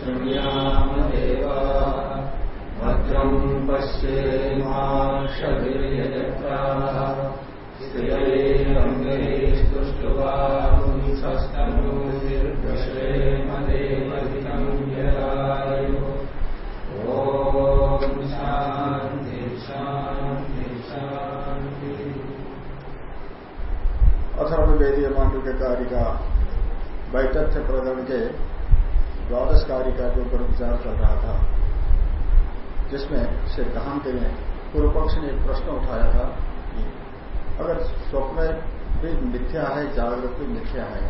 शृणुयामदेवा भद्रम् पश्येमाक्षभिर्यजत्राः स्त्रियैरङ्गैस्तुष्टुवांसस्तनूर्दश्रेमदेवहितम् यदायु ॐ शान्ति शान्ति शान्तिः अथर्ववेदीय मांडू के कार्य का वैतथ्य प्रकरण के द्वादश कार्य का जो विचार चल रहा था, जिसमें सिद्धांत ने पूर्व पक्ष ने एक प्रश्न उठाया था कि अगर स्वप्न भी मिथ्या है, जागृत भी मिथ्या है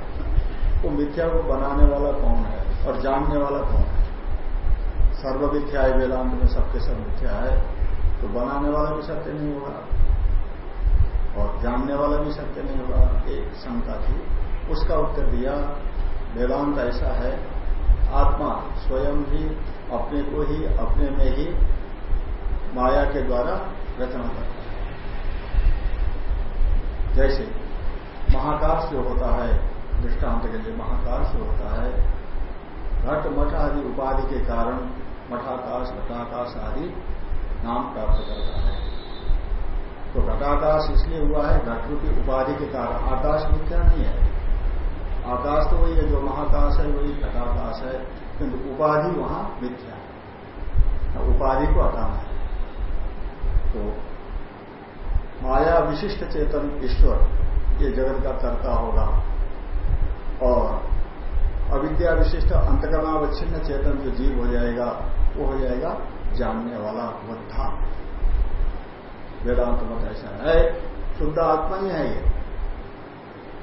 वो मिथ्या को बनाने वाला कौन है और जानने वाला कौन है? सर्व मिथ्या है वेदांत में सबके सब मिथ्या है तो बनाने वाला भी सत्य नहीं होगा और जानने वाला भी सत्य नहीं होगा, एक शंका थी। उसका उत्तर दिया वेदांत ऐसा है, आत्मा स्वयं ही अपने को ही, अपने में ही माया के द्वारा रचना करता है। जैसे महाकाश जो होता है, दृष्टांत के लिए महाकाश जो होता है घट मठ आदि उपाधि के कारण मठाकाश घटाकाश आदि नाम प्राप्त करता है। तो घटाकाश इसलिए हुआ है घट रूपी उपाधि के कारण, आकाश मिथ्या नहीं है। आकाश तो वही है, जो महाकाश है, वही घटाकाश है। किंतु उपाधि वहाँ मिथ्या है। उपाधि को हटाना है। तो माया विशिष्ट चेतन ईश्वर, ये जगत का कर्ता होगा। और अविद्या विशिष्ट अंतकरणावच्छिन्न चेतन जो जीव हो जाएगा, वो हो जाएगा जानने वाला बुद्धा वेदांत मत ऐसा है। शुद्ध आत्मा ही है ये।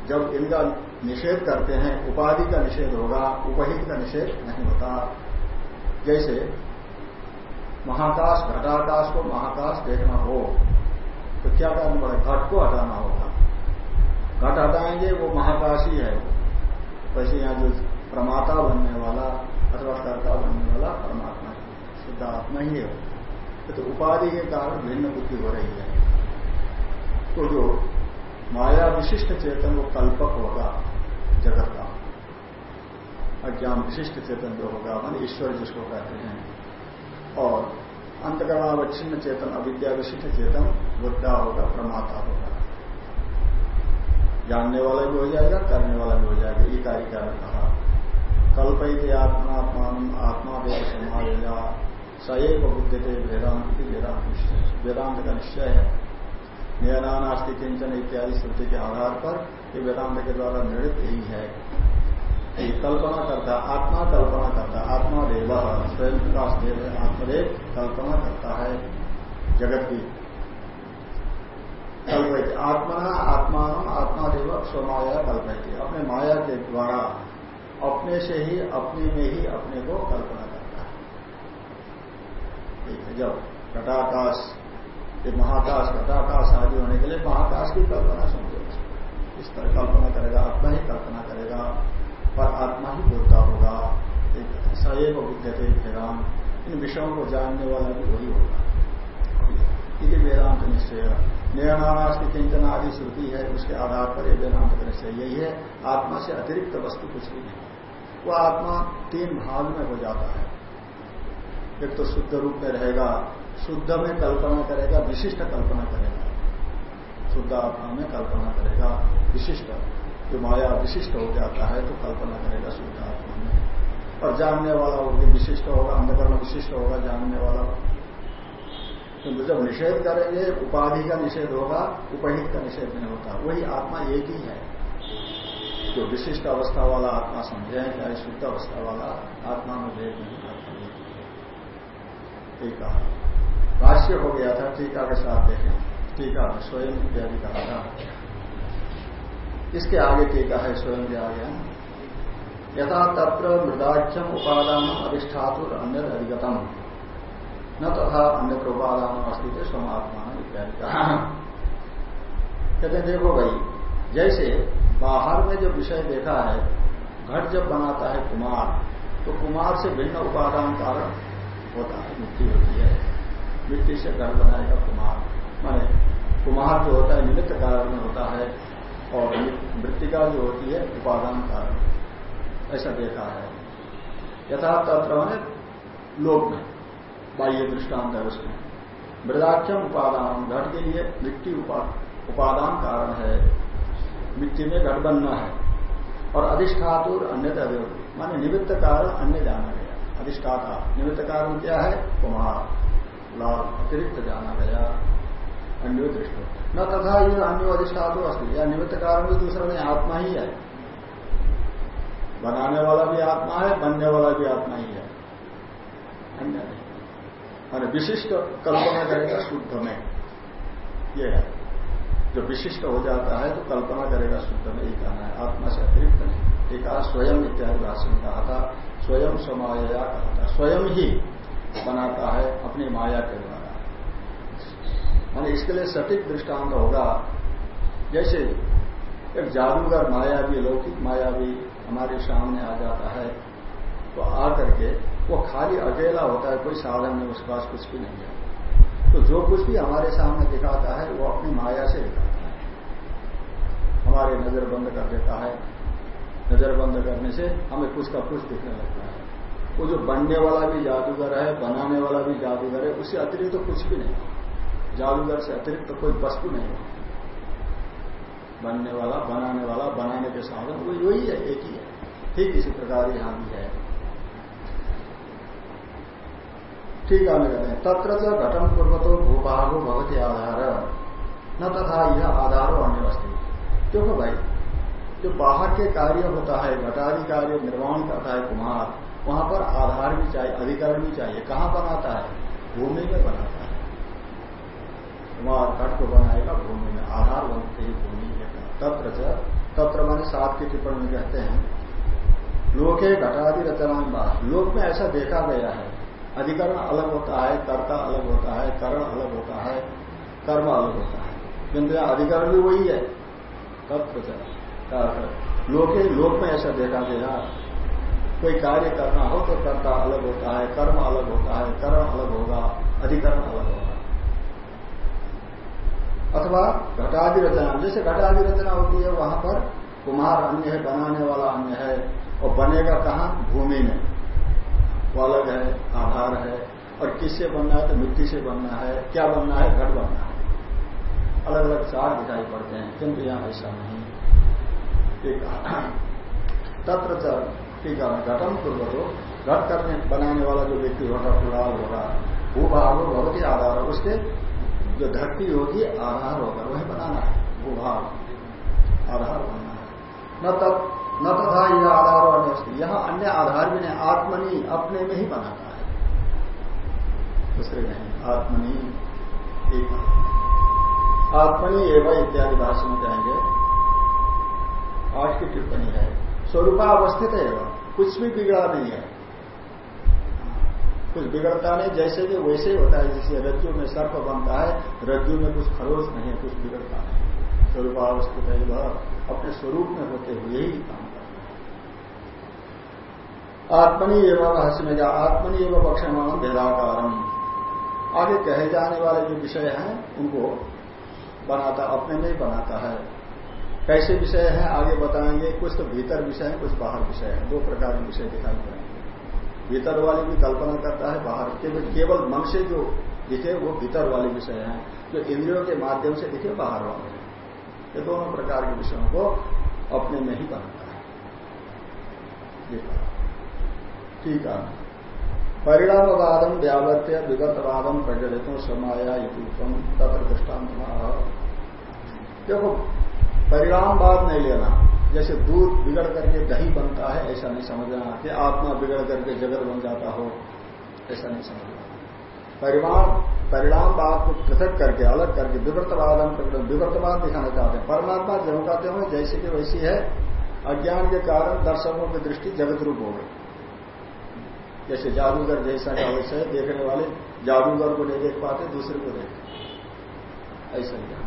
जब इनका निषेध करते हैं, उपाधि का निषेध होगा, उपहित का निषेध नहीं होता। जैसे, महाकाश, घटाकाश को महाकाश देखना हो तो क्या करना पड़ेगा? घट को हटाना होगा। घट हटाएँगे, वो महाकाश ही। है वैसे यहाँ जो प्रमाता बनने वाला अथवा कर्ता बनने वाला परमात्मा शुद्ध आत्मा ही है तो उपाधि के कारण भिन्न बुद्धि हो रही है। तो जो माया विशिष्ट चेतन, वो कल्पक होगा। जगत का। अज्ञान विशिष्ट चेतन जो होगा, मान ईश्वर जिसको कहते हैं। और अंतकरणावच्छिन्न चेतन अविद्या विशिष्ट चेतन बुद्धा होगा, प्रमाता होगा। जानने वाला भी हो जाएगा, करने वाला भी हो जाएगा। ये कार्य कारण कहा। कल्पित आत्मात्मान आत्मा देव समावेगा सएव बुद्धते वेदांत की वेदांत निश्चय। वेदांत का निश्चय है। नियनानास्ति किंचन इत्यादि श्रुति के आधार पर ये वेदांत के द्वारा निर्णित यही है। ये कल्पना करता, आत्मा कल्पना करता आत्मा देव स्वयं प्रकाश देव आत्मदेव कल्पना करता है जगत की। कल्पित आत्मान आत्मा देव स्वमाया कल्पित अपने माया के द्वारा, अपने से ही, अपने में ही अपने को कल्पना करता है। ठीक है, जब घटाकाश ये महाकाश घटाकाश आदि होने के लिए महाकाश की कल्पना समझो। इस तरह कल्पना करेगा, आत्मा ही कल्पना करेगा, पर आत्मा ही बोलता होगा। सएव बुद्धते वेदांत। इन विषयों को जानने वाला भी वही होगा। ये वेदांत निश्चय। नियमानाश की किंचन आदि श्रुति है, उसके आधार पर यह वेदांत निश्चय यही है। आत्मा से अतिरिक्त वस्तु कुछ भी नहीं। वह आत्मा तीन भाग में हो जाता है। एक तो शुद्ध रूप में रहेगा शुद्ध में कल्पना करेगा, विशिष्ट कल्पना करेगा। शुद्ध आत्मा में कल्पना करेगा, विशिष्ट। जो माया विशिष्ट हो जाता है तो कल्पना करेगा शुद्ध आत्मा में। और जानने वाला होगा विशिष्ट होगा, अंधकरण विशिष्ट होगा जानने वाला किंतु जब निषेध करेंगे, उपाधि का निषेध होगा, उपहित का निषेध नहीं होता। वही आत्मा एक ही है। जो विशिष्ट अवस्था वाला आत्मा समझे, चाहे शुद्ध अवस्था वाला आत्मा में भेद नहीं करता। ठीक है। भाष्य हो गया था, टीका के साथ देखें। टीका, स्वयं इत्यादि कहा था इसके आगे टीका है, स्वयं के यथा तत्र मृदाख्यम उपादान अधिष्ठातुर अन्य अधिगतम। न तथा अन्य उपादान अस्तित्व समात्मा इत्यादि कहा कहते देखो भाई, जैसे बाहर में जो विषय देखा है, घट जब बनाता है कुमार तो कुमार से भिन्न उपादान कारण होता है, मिट्टी होती है। मिट्टी से घर बनाएगा कुमार माने कुमार जो होता है, निमित्त कारण में होता है और मृतिका जो होती है, उपादान कारण। ऐसा देखा है। यथा तत्र मैंने लोक में, बाह्य दृष्टांत है उसमें। मृदाख्यम उपादान, घट के लिए मिट्टी उपादान कारण है। मिट्टी में घट बनना है। और अधिष्ठातुर अन्य माने निमित्त कारण अन्य जाना गया। अधिष्ठाता, निमित्त कारण क्या है? कुमार लाल अतिरिक्त जाना गया, अन्य दृष्टि। न तथा ये अन्य अधिष्ठातु अस्थि या निमित्त कारण भी दूसरा नहीं, आत्मा ही है। बनाने वाला भी आत्मा है, बनने वाला भी आत्मा ही है। अन्य नहीं। विशिष्ट कल्पना करेगा शुद्ध में। ये है। जो विशिष्ट हो जाता है तो कल्पना करेगा शुद्ध में ही कहना है। आत्मा से अतिरिक्त नहीं। एक स्वयं इत्यादि में कहा था, स्वयं समाया कहा था। स्वयं ही बनाता है, अपनी माया के द्वारा मान इसके लिए सटीक दृष्टांत होगा। जैसे एक जादूगर माया भी, लौकिक माया भी हमारे सामने आ जाता है तो आकर के वो खाली अकेला होता है, कोई साधन नहीं, उसके पास कुछ भी नहीं है। तो जो कुछ भी हमारे सामने दिखाता है, वो अपनी माया से दिखाता है। हमारे नज़र बंद कर देता है। नज़र बंद करने से हमें कुछ का कुछ दिखने लगता है। वो जो बनने वाला भी जादूगर है, बनाने वाला भी जादूगर है, उससे अतिरिक्त तो कुछ भी नहीं। जादूगर से अतिरिक्त तो कोई वस्तु नहीं होती बनने वाला, बनाने वाला, बनाने के साधन, वो यही है, एक ही है। ठीक इसी प्रकार यहाँ भी है। ठीक है कहते हैं, तत्र घटन पूर्वतो भूभागो भगवती आधार। न तथा यह आधारो अन्य वस्तु क्योंकि भाई, जो बाहर के कार्य होता है घटादि कार्य निर्माण करता है कुमार वहाँ पर आधार भी चाहिए, अधिकरण भी चाहिए। कहाँ बनाता है? भूमि में बनाता है। कुमार घट को बनाएगा भूमि में। आधार बनते ही भूमि तत्र तत्र माने सात की टिप्पणी में कहते हैं। लोके घटादि रचना लोक में ऐसा देखा गया है। अधिकरण अलग होता है, कर्ता अलग होता है, करण अलग होता है, कर्म अलग होता है। किंतु अधिकरण भी वही है। तत्व लोके, लोक में ऐसा देखा गया। कोई कार्य करना हो तो कर्ता अलग होता है, कर्म अलग होता है, कर्म अलग होगा अधिकरण अलग होगा। अथवा घटादि रचना जैसे घटादि रचना होती है, वहाँ पर कुमार अन्य है, बनाने वाला अन्य है, और बनेगा कहा? भूमि में। वो अलग है, आधार है, और किससे बनना है तो मिट्टी से बनना है, क्या बनना है? घट बनना है। अलग अलग चार दिखाई पड़ते हैं किंतु यहाँ ऐसा नहीं? तत्र ठीक है घटम पूर्व तो घट करने बनाने वाला जो व्यक्ति होगा पुराल होगा भूभाग भगवती आधार उसके जो धरती होगी, आधार होगा। वही बनाना है। भूभाग आधार बनना है। न तब न तथा यह आधार अन्य यहाँ अन्य आधार भी नहीं, आत्मनी अपने में ही बनाता है। दूसरे नहीं, आत्मनी एक आत्मनी एवं इत्यादि भाषण में कहेंगे। आज की टिप्पणी है। स्वरूपावस्थित है कुछ भी बिगड़ा नहीं है। कुछ बिगड़ता नहीं, जैसे भी वैसे ही होता है, जैसे रज्जु में सर्प बनता है, रज्जु में कुछ खरोच नहीं है, कुछ बिगड़ता नहीं स्वरूपावस्थित है वह। अपने स्वरूप में होते हुए ही काम करता है। आत्मनि एवं हस में जा आत्मनि एवं पक्षमान भेदाकारम। आगे कहे जाने वाले जो विषय हैं, उनको बनाता, अपने में ही बनाता है। कैसे विषय हैं, आगे बताएँगे। कुछ तो भीतर विषय है, कुछ बाहर विषय है। दो प्रकार के विषय दिखाई पड़ेंगे। भीतर वाली भी कल्पना करता है, बाहर केवल केवल मन से जो दिखे, वो भीतर वाले विषय हैं। जो इंद्रियों के माध्यम से दिखे, बाहर वाले हैं। ये दोनों प्रकार के विषयों को अपने में ही बनाता है। ठीक है। परिणामवादम व्यावत्य विगतवादम प्रजलितों समाया युतम तत्र दृष्टांत देखो परिणामवाद नहीं लेना। जैसे दूध बिगड़ करके दही बनता है, ऐसा नहीं समझना कि आत्मा बिगड़ करके जगत बन जाता हो, ऐसा नहीं समझना। परिमाण परिणाम बात को पृथक करके, अलग करके, विवर्तवाद विवर्तवाद दिखाना चाहते हैं। परमात्मा जो कहते हो, जैसे कि वैसी है, अज्ञान के कारण दर्शकों की दृष्टि जगत रूप हो गई। जैसे जादूगर जैसा अवश्य है, देखने वाले जादूगर को नहीं देख पाते, दूसरे को देखते ऐसा ही।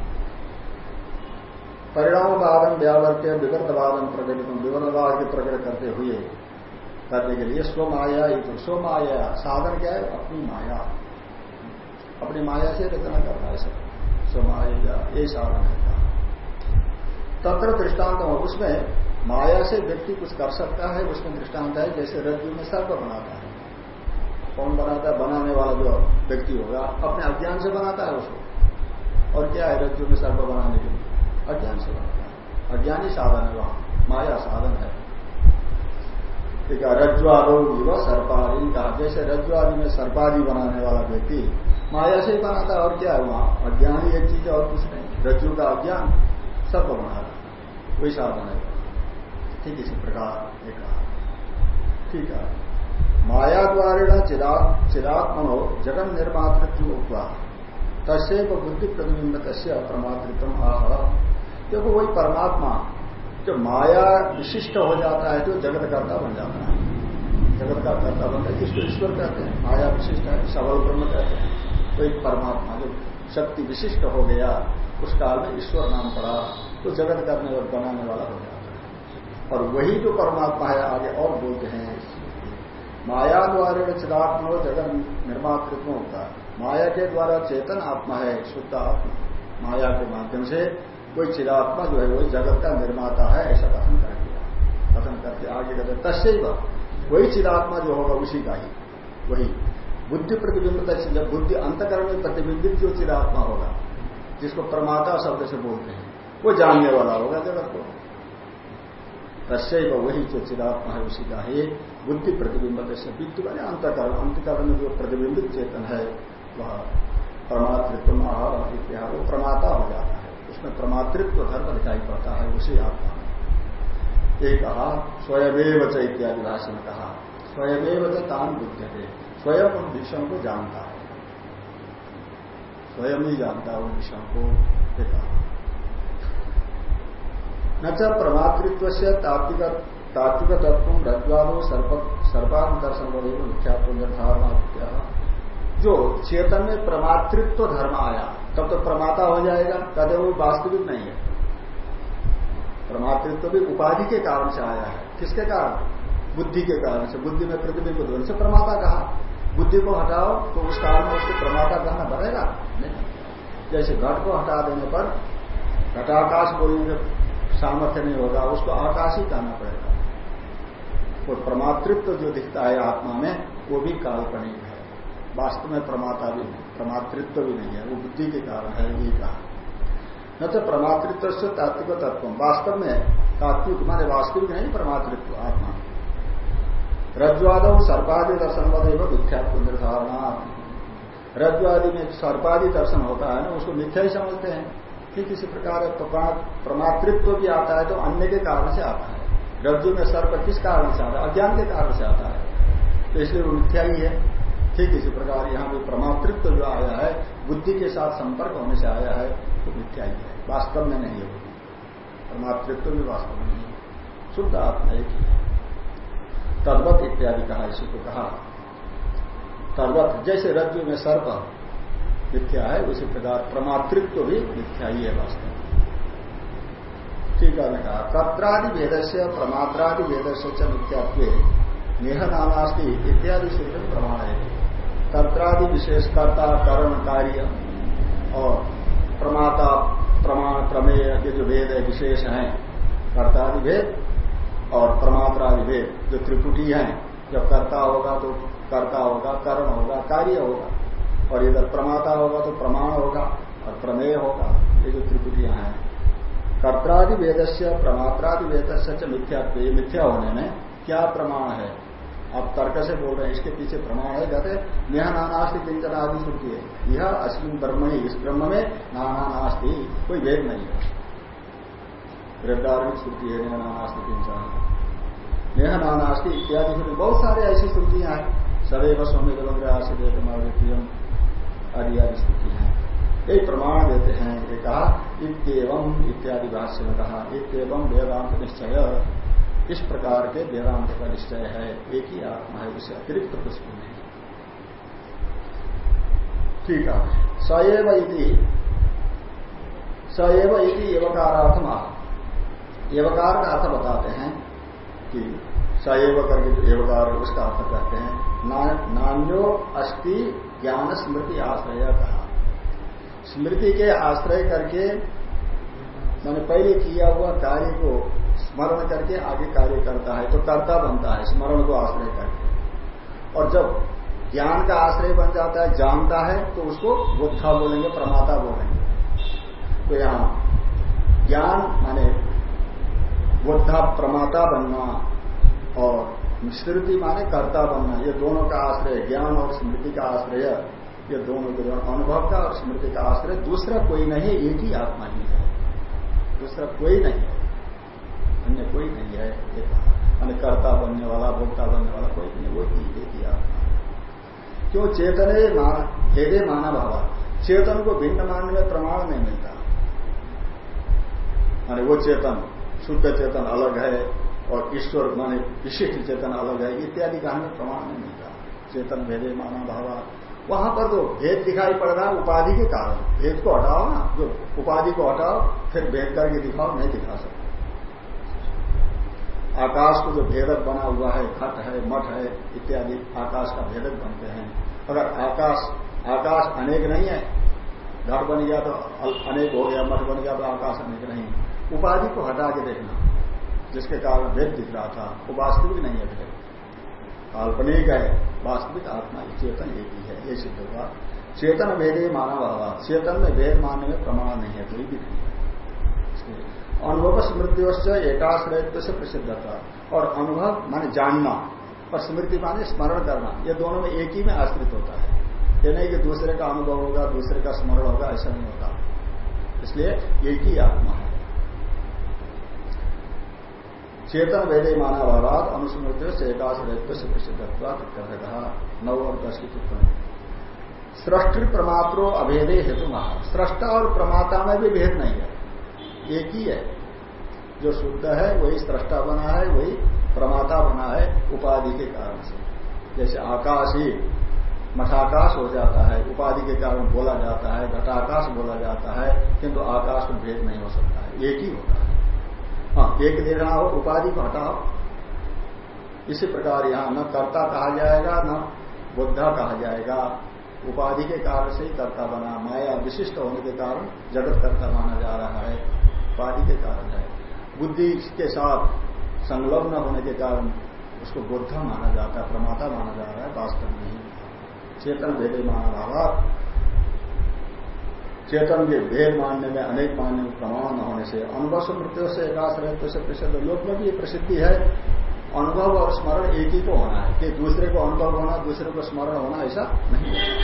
परिणामवादन व्यावर्त्य विवर्तवादन प्रकटित, विवर्तवाद के प्रकट करते हुए, करने के लिए स्वमाया तो स्वमाया, साधन क्या है? अपनी माया। अपनी माया से रचना करना है सब। स्वमाया ये साधन है। तत्र दृष्टांत हो उसमें माया से व्यक्ति कुछ कर सकता है, उसमें दृष्टांत है, जैसे रज्जु में सर्प बनाता है। कौन बनाता है? बनाने वाला जो व्यक्ति होगा, अपने अज्ञान से बनाता है उसको। और क्या है रज्जु में सर्प बनाने के लिए? अज्ञान से बनाता है। अज्ञानी साधन है वहाँ। माया साधन है। ठीक है, रज्ज्वादी व सर्पादी कहा जैसे रज्ज्वादी में सर्पादी बनाने वाला व्यक्ति माया से ही बनाता है, और क्या है वहाँ? अज्ञान ही एक चीज़ है, और कुछ नहीं। रज्जु का अज्ञान सर्प बना रहा वही साधन है ठीक इसी प्रकार एक ठीक है। माया द्वारा चिदात्मनो जगन निर्मातृत्व हुआ तस्व बुद्धि प्रतिबिंब तस्य परमातृत्व आह। देखो वही परमात्मा जो माया विशिष्ट हो जाता है तो जगत कर्ता बन जाता है। जगत का कर्ता बनता है। जिसको ईश्वर कहते हैं? माया विशिष्ट है, सबल ब्रह्म कहते हैं। तो एक परमात्मा जो शक्ति विशिष्ट हो गया, उस काल में ईश्वर नाम पड़ा तो जगत करने और बनाने वाला हो जाता है। और वही जो परमात्मा है, आगे और बोलते हैं माया द्वारा चिदात्मा जगत निर्मातृत्व होता है। माया के द्वारा चेतन आत्मा है शुद्ध आत्मा। माया के माध्यम से कोई चिदात्मा जो है वही जगत का निर्माता है, ऐसा कथन कर दिया कथन करके आगे कहते तस्व वही चिदात्मा जो होगा उसी का ही। वही। बुद्धि प्रतिबिंबित जब बुद्धि अंतकरण में प्रतिबिंबित जो चिदात्मा होगा, जिसको प्रमाता शब्द से बोलते हैं, वो जानने वाला होगा जगत को। तस्व वही जो चिदात्मा है, उसी का है। बुद्धि प्रतिबिंबित से विद्यु बने, अंतकरण। अंतकरण में जो प्रतिबिंबित चेतन है, वह प्रमातृत्व वो प्रमाता हो जाता उसमें प्रमातृत्व धर्म दिखाई पड़ता है, उसी आत्मा में। एक कहा स्वयमेव च इत्यादि भाषा में कहा, स्वयमेव च तान बुद्ध है स्वयं उन विषयों को जानता है। स्वयं ही जानता है उन विषयों को न च प्रमातृत्व से तात्विक तात्विक तत्व दर्शन वरेव मिथ्यात्व निर्धारणा जो चेतन में प्रमातृत्व धर्म आया तब तो प्रमाता हो जाएगा। कदे वो वास्तविक नहीं है। प्रमातृत्व भी उपाधि के कारण से आया है। किसके कारण? बुद्धि के कारण से। बुद्धि में प्रतिबिंब ध्वन से प्रमाता कहा। बुद्धि को हटाओ तो उस कारण में उसको प्रमाता कहना नहीं। जैसे घट को हटा देने पर घटाकाश कोई सामर्थ्य नहीं होगा, उसको आकाश ही कहना पड़ेगा। वो प्रमातृत्व तो जो दिखता है आत्मा में, वो भी काल्पनिक है। वास्तव में प्रमाता भी नहीं, प्रमातृत्व भी नहीं है, वो बुद्धि के कारण है, ये कहा। न तो प्रमातृत्व से तात्विक तत्व। वास्तव में तात्विक माने वास्तविक नहीं प्रमातृत्व, आत्मा। रज्वाद सर्पादि दर्शन वदेव मिथ्यात्व निर्धारणा रज्वादि में सर्पादि दर्शन होता है ना, उसको मिथ्या ही समझते हैं। कि किसी प्रकार प्रमातृत्व भी आता है तो अन्य के कारण से आता है। रज्जु में सर्प किस कारण से आता है? अज्ञान के कारण से आता है। तो इसलिए वो मिथ्या ही है। ठीक इसी प्रकार यहाँ भी प्रमातृत्व जो आया है, बुद्धि के साथ संपर्क होने से आया है तो मिथ्या ही है। वास्तव में नहीं है परमातृत्व भी वास्तव में नहीं शुद्ध आत्मा एक ही तद्वत इत्यादि कहा, इसी को कहा। तद्वत जैसे रज्जु में सर्प मिथ्या है, उसी प्रकार प्रमातृत्व भी मिथ्या ही है वास्तव में। ठीक है कहा कर्त्रादि भेद से प्रमात्रादि भेद से मिथ्यात्व, नेह नानास्ति इत्यादि सूत्र प्रमाण है। कर्त्रादि विशेष कर्ता करण कार्य और प्रमाता प्रमाण प्रमेय के जो भेद है विशेष हैं, कर्तादि भेद और प्रमात्रादि भेद जो त्रिपुटी हैं, जब कर्ता होगा तो कर्ता होगा कर्म होगा, कार्य होगा। और इधर प्रमाता होगा तो प्रमाण होगा और प्रमेय होगा, ये जो त्रिपुटियाँ हैं। कर्त्रादि वेद से प्रमात्रादि वेद से मिथ्या मिथ्या होने में क्या प्रमाण है? आप तर्क से बोल रहे हैं, इसके पीछे प्रमाण है, कहते नेह नानास्ति किंचन आदि श्रुति है। यह अश्विन ब्रह्म ही इस ब्रह्म में नाना नास्ति, कोई भेद नहीं है। वृद्धार्मिक श्रुति है, नेह नानास्ति किंचन नेह नानास्ति इत्यादि श्रुति बहुत सारे ऐसी श्रुतियाँ हैं। सदैव स्वामी देवग्रह से आदि आदि श्रुति हैं। यही प्रमाण देते हैं, ये कहा इतम इत्यादि भाष्य में कहा इतम वेदांत निश्चय। इस प्रकार के वेदांत का निश्चय है, एक ही आत्मा है, उसे अतिरिक्त कुछ भी नहीं। ठीक है। सएव इति। सएव एवकार का अर्थ बताते हैं कि सएव करके जो एवकार उसका अर्थ कहते हैं नान्यो अस्थि ज्ञान स्मृति आश्रय कहा स्मृति के आश्रय करके मैंने पहले किया हुआ कार्य को स्मरण करके आगे कार्य करता है तो कर्ता बनता है, स्मरण को आश्रय करके। और जब ज्ञान का आश्रय बन जाता है, जानता है तो उसको बुद्धा बोलेंगे, प्रमाता बोलेंगे। तो यहाँ ज्ञान माने बुद्धा, प्रमाता बनना और स्मृति माने कर्ता बनना, ये दोनों का आश्रय, ज्ञान और स्मृति का आश्रय, ये दोनों के दोनों, अनुभव का और स्मृति का आश्रय, दूसरा कोई नहीं, एक ही आत्मा ही है। दूसरा कोई नहीं। है अन्य कोई नहीं है। कहा कर्ता बनने वाला, भोक्ता बनने वाला कोई नहीं, वो एक ही आत्मा क्यों? चेतने भेदे माना भावा चेतन को भिन्न मानने में प्रमाण नहीं मिलता। माने वो चेतन, शुद्ध चेतन अलग है और ईश्वर माने विशिष्ट चेतन अलग है, इत्यादि का हमें प्रमाण नहीं मिलता। चेतन, भेदे माना भावा वहाँ पर तो भेद दिखाई पड़ रहा है उपाधि के कारण। भेद को हटाओ ना। जो उपाधि को हटाओ, फिर भेद करके दिखाओ, नहीं दिखा सकते। आकाश को जो भेदक बना हुआ है घट है, मठ है, इत्यादि आकाश का भेदक बनते हैं। अगर आकाश आकाश अनेक नहीं है, घट बन गया तो अनेक हो गया, मठ बन गया तो आकाश अनेक नहीं। उपाधि को हटा के देखना, जिसके कारण भेद दिख रहा था, वो वास्तविक नहीं है भेद। काल्पनिक है, वास्तविक आत्मा चेतन एक ही है, ये सिद्ध होगा। चेतन भेदे माना भावा चेतन में भेद मानने में प्रमाण नहीं है, कोई भी नहीं है। अनुभव स्मृति एकाश्रयत्व से प्रसिद्ध था और अनुभव माने जानना और स्मृति माने स्मरण करना। ये दोनों में एक ही में आश्रित होता है। ये नहीं कि दूसरे का अनुभव होगा, दूसरे का स्मरण होगा, ऐसा नहीं होता। इसलिए एक ही आत्मा है। चेतन वेदे माना भावाद अनुस्मृति से एकाश्रयत्व से कहा नौ और दस की टिप्पणी। सृष्टि प्रमात्रो अभेदे हेतु महा सृष्टा और प्रमाता में भी भेद नहीं है। एक ही है। जो शुद्ध है, वही सृष्टा बना है, वही प्रमाता बना है, उपाधि के कारण से। जैसे आकाश ही मठाकाश हो जाता है, उपाधि के कारण बोला जाता है, घटाकाश बोला जाता है, किंतु आकाश में भेद नहीं हो सकता है, एक ही होता है। हाँ एक देखना हो, उपाधि को हटाओ। इसी प्रकार यहाँ न कर्ता कहा जाएगा, न बुद्धा कहा जाएगा। उपाधि के कारण से ही कर्ता बना, माया विशिष्ट होने के कारण जगत कर्ता माना जा रहा है। उपाधि के कारण है। बुद्धि के साथ संलग्न होने के कारण उसको बुद्धा माना जाता है, प्रमाता माना जा रहा है, वास्तव नहीं चेतन भेदे माना भावा चेतन के भेद मानने में, अनेक मानने में प्रमाण न होने से, अनुभव मृत्यु से एकाश रहते से, प्रसिद्ध लोक में भी ये प्रसिद्धि है। अनुभव और स्मरण एक ही को होना है, कि दूसरे को अनुभव होना, दूसरे को स्मरण होना ऐसा नहीं है।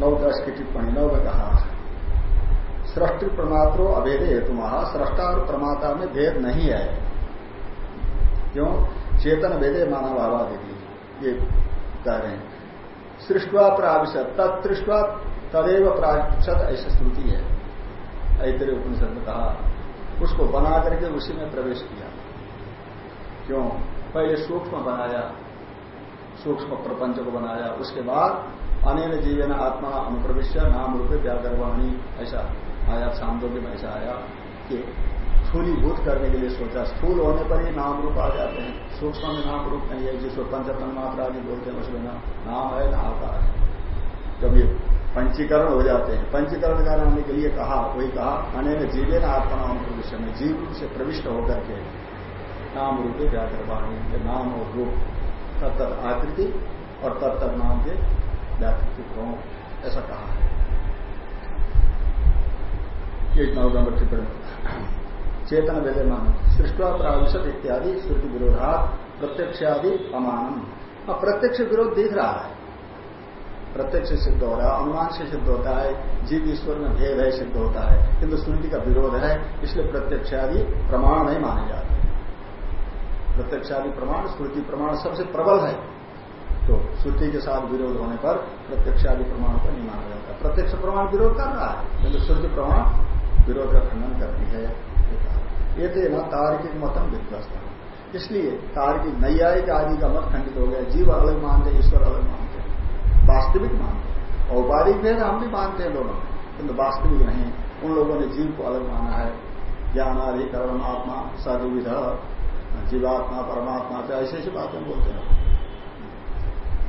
नौ दस की टिप्पणी नौ में कहा सृष्टि प्रमात्रो अभेदे हेतु महा सृष्टा और प्रमाता में भेद नहीं है। क्यों? चेतन भेदे मानव देखिए ये कह रहे हैं। सृष्टवा प्राविशत। तत्वा तदेव प्राक्षत ऐसी स्मृति है। ऐतरे उपनिषद में कहा, उसको बना करके उसी में प्रवेश किया। क्यों? पहले सूक्ष्म बनाया, सूक्ष्म प्रपंच को बनाया। उसके बाद अनिल जीवन आत्मा अनुप्रविश्य, नाम रूपे व्यागरवाणी ऐसा। आया छांदोग्य में ऐसा आया कि स्थूलीभूत करने के लिए सोचा। स्थूल होने पर ही नाम रूप आ जाते हैं। सूक्ष्म में नाम रूप नहीं है जिसको पंचतन मात्रा भी बोलते हैं, उसमें ना नाम है, ना है। जब ये पंचीकरण हो जाते हैं, पंचीकरण कराने के लिए कहा, वही कहा अनेक जीवे न आत्मा नाम विषय में, जीव रूप से प्रविष्ट होकर के नाम रूपे व्याकृवाणी के नाम और रूप तत्त आकृति और तत्त नाम के व्याकृतिक हो। ऐसा कहा है। एक नौ नंबर टिप्पणी चेतन वेदे मान सृष्टवा प्राविशत इत्यादि श्रुति विरोधा प्रत्यक्षादि अमानम। अब प्रत्यक्ष विरोध दिख रहा है। प्रत्यक्ष सिद्ध हो रहा है, अनुमान से सिद्ध होता है, जीव ईश्वर में भेद है, सिद्ध होता है। किंतु स्मृति का विरोध है, इसलिए प्रत्यक्षादि प्रमाण नहीं माने जाते। प्रत्यक्षादि प्रमाण स्मृति प्रमाण सबसे प्रबल है। तो श्रुति के साथ विरोध होने पर प्रत्यक्षादि प्रमाण को नहीं माना जाता। प्रत्यक्ष प्रमाण विरोध कर रहा है, किंतु श्रुति प्रमाण विरोध का खंडन करती है। ये थे न तार्किक मतम विध्वस्त इसलिए तार्किक नैयायिक आदि का मत खंडित हो गया। जीव अलग मानते ईश्वर अलग मानते वास्तविक मानते औपाधिक भेद हम भी मानते हैं दोनों। किंतु वास्तविक नहीं। उन लोगों ने जीव को अलग माना है। ज्ञान ज्ञानाधिकरण आत्मा सदुविध जीवात्मा, परमात्मा तो ऐसी ऐसी बातें बोलते हैं।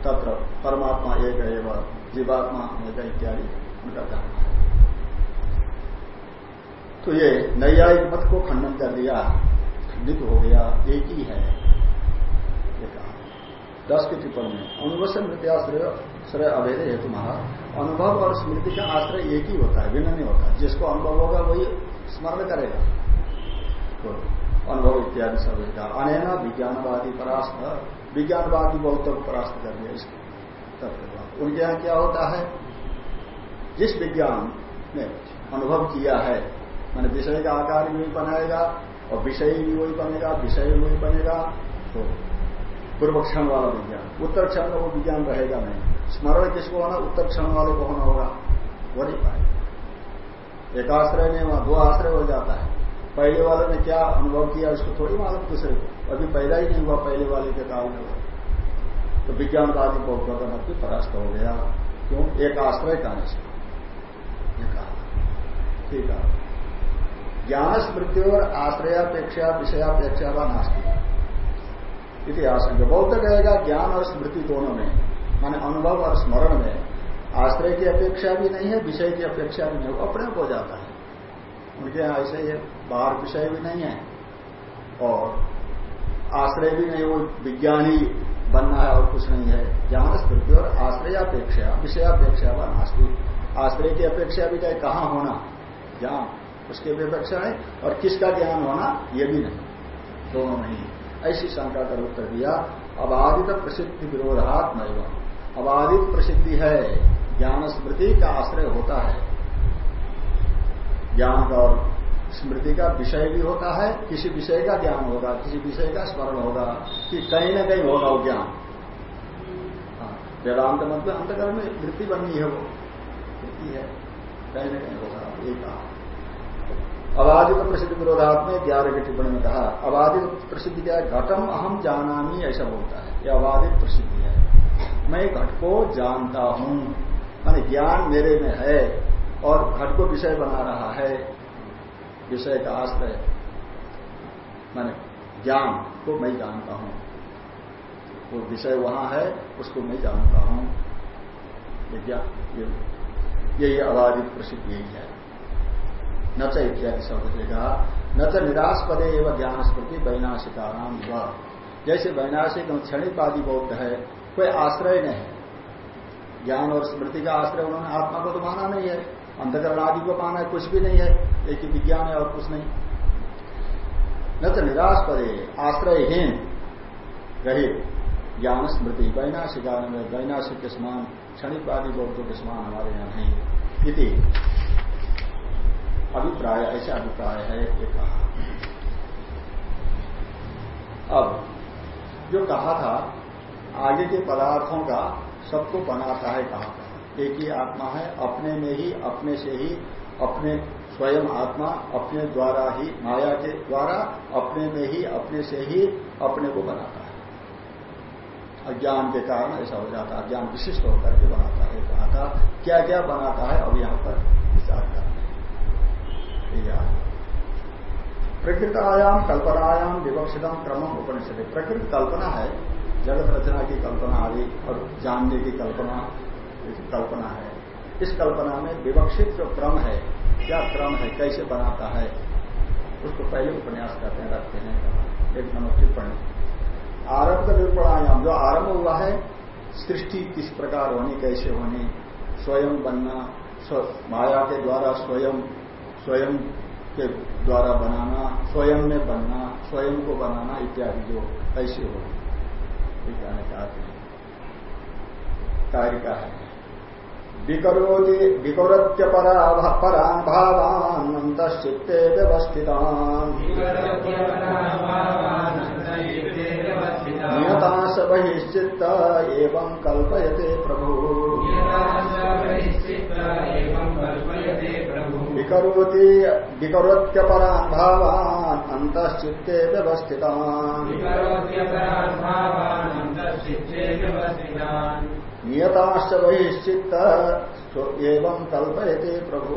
तत्र परमात्मा एक है जीवात्मा एक इत्यादि उनका कहना है। तो ये नैयायिक मत को खंडन कर दिया। खंडित हो गया, एक ही है। दस की टिप्पणी में अनुभव से मृत्याश्रय श्रय अभेद है तुम्हारा अनुभव और स्मृति का आश्रय एक ही होता है, भिन्न नहीं होता। जिसको अनुभव होगा, वही स्मरण करेगा। तो अनुभव इत्यादि सब का अनैना विज्ञानवादी परास्त। विज्ञानवादी बहुत परास्त कर दिया इसके। तत्व उनके यहाँ क्या होता है? जिस विज्ञान ने अनुभव किया है मैंने विषय का आकार भी वही बनाएगा और विषय भी वही बनेगा, विषय भी वही बनेगा तो पूर्व क्षण वाला विज्ञान। उत्तर क्षण में वो विज्ञान रहेगा नहीं। स्मरण किसको होना? उत्तर क्षण वाले को होना होगा। वो नहीं पाए एक आश्रय नहीं वहाँ दो आश्रय हो जाता है। पहले वाले ने क्या अनुभव किया उसको थोड़ी मालूम दूसरे को। अभी पहला ही नहीं हुआ पहले वाले के कारण तो विज्ञानवादी बौद्ध का मत भी परास्त हो गया। क्यों? एक आश्रय का से ठीक है। ज्ञान स्मृति और आश्रयापेक्षा, विषयापेक्षा व नास्ती। इतिहास बौद्ध कहेगा ज्ञान और स्मृति दोनों में, माने अनुभव और स्मरण में, आश्रय की अपेक्षा भी नहीं है, विषय की अपेक्षा भी नहीं अपने हो जाता है। उनके यहाँ ऐसे ही बाहर विषय भी नहीं है, और आश्रय भी नहीं, वो विज्ञानी बनना है और कुछ नहीं है। ज्ञान स्मृति और आश्रयापेक्षा, विषयापेक्षा व नास्ती। आश्रय की अपेक्षा भी चाहे कहाँ होना, ज्ञान उसके अपेक्षा है और किसका ज्ञान होना ये भी नहीं। दोनों नहीं ऐसी शंका का उत्तर दिया अबाधित प्रसिद्धि विरोधात्म अबाधित प्रसिद्धि है ज्ञान स्मृति का आश्रय होता है। ज्ञान और स्मृति का विषय भी होता है किसी विषय का ज्ञान होगा किसी विषय का स्मरण होगा कि कहीं ना कहीं होगा वो ज्ञान। हाँ, वेदांत मत में अंतकरण में वृत्ति बननी है वो। वृत्ति है कहीं ना कहीं होगा एक अबाधित प्रसिद्ध विरोधात ग्यारह की टिप्पणी में कहा अबाधित प्रसिद्धि क्या है? घटम अहम जानामी, ऐसा बोलता है। यह अबाधित प्रसिद्धि है। मैं घट को जानता हूँ। मान ज्ञान मेरे में है और घट को विषय बना रहा है। विषय का आश्रय मैंने ज्ञान को मैं जानता हूँ। वो तो विषय वहाँ है, उसको मैं जानता हूँ। यही अबाधित प्रसिद्ध यही है। न च इत्यादि शब्द से कहा न निराश पदे एवं ज्ञान स्मृति वैनाशिकाराम जैसे वैनाशिक क्षणिकवादी बौद्ध है, कोई आश्रय नहीं। है ज्ञान और स्मृति का आश्रय उन्होंने आत्मा को तो माना नहीं है। अंधकरण आदि को माना है, कुछ भी नहीं है, एक ही विज्ञान है और कुछ नहीं। न तो निराश पदे आश्रयहीन, रहित ज्ञान स्मृति वैनाशिकारण में वैनाशिक के समान क्षणिकवादी बौद्धों के समान हमारे यहाँ नहीं। अभिप्राय, ऐसे अभिप्राय है, ये कहा। अब, जो कहा था, आगे के पदार्थों का सबको बनाता है कहा था। एक ही आत्मा है, अपने में ही, अपने से ही, अपने स्वयं आत्मा, अपने द्वारा ही, माया के द्वारा, अपने में ही, अपने से ही, अपने को बनाता है। अज्ञान के कारण ऐसा हो जाता है, अज्ञान विशिष्ट होकर के बनाता है, कहा था। क्या क्या बनाता है, अब यहाँ पर विचार करना। है प्रकृतायाम कल्पनायाम विवक्षितम क्रमम उपनिषद। प्रकृति कल्पना है जगत रचना की कल्पना आदि और जानने की कल्पना कल्पना है। इस कल्पना में विवक्षित जो क्रम है, क्या क्रम है, कैसे बनाता है, उसको पहले उपन्यास करते हैं, रखते हैं। एक नंबर टिप्पणी आरंभ निरूपणायाम जो आरंभ हुआ है, सृष्टि किस प्रकार होनी, कैसे होनी, स्वयं बनना माया के द्वारा स्वयं स्वयं के द्वारा बनाना स्वयं में बनना स्वयं को बनाना इत्यादि जो कैसे हो। कार्य। का है? विकरोति विकरोत्य परान् भावान्नन्तश्चित्ते व्यवस्थितान्। नियतांश बहिश्चित्त एवं कल्पयते प्रभु। विकरोति विकरोत्यपरान् भावान् अन्तश्चित्ते व्यवस्थितान्। नियताश्च बहिश्चित्त एवं कल्पयते प्रभु।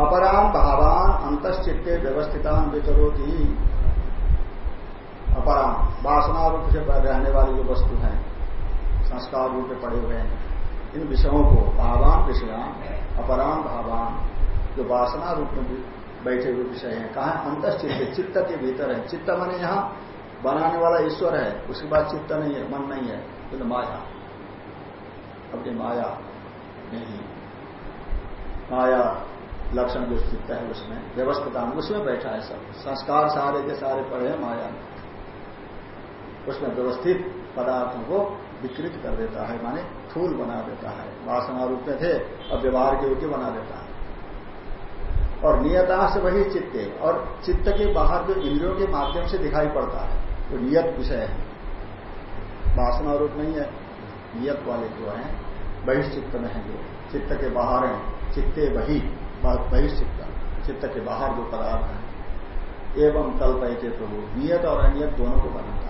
अपराम भावान अंतश्चित्ते व्यवस्थितान विचरोती अपराम वासना रूप से रहने वाली जो वस्तु है संस्कार रूप में पड़े हुए हैं इन विषयों को भावान विषयान अपराम भावान, जो वासना रूप में बैठे हुए विषय हैं। कहा अंत चित्त चित्त के भीतर है। चित्त माने यहाँ बनाने वाला ईश्वर है। उसके बाद चित्त नहीं है, मन नहीं है तो माया। अपनी माया नहीं माया लक्षण जो चित्त है, उसमें व्यवस्था उसमें बैठा है सब। संस्कार सारे के सारे पड़े हैं माया में। उसमें व्यवस्थित पदार्थों को विकृत कर देता है, माने फूल बना देता है, वासना रूप में थे, और व्यवहार के योग्य बना देता है। और नियता से वही चित्त, और चित्त के बाहर जो इंद्रियों के माध्यम से दिखाई पड़ता है, वो तो नियत विषय है। वासना रूप नहीं है, नियत वाले जो है, बहिश्चित्त में है जो। चित्त के बाहर है, चित्ते वही बहिश्चित्त, चित्त के बाहर जो पदार्थ है। एवं कल्पयते तो नियत और अनियत दोनों को बनाता है।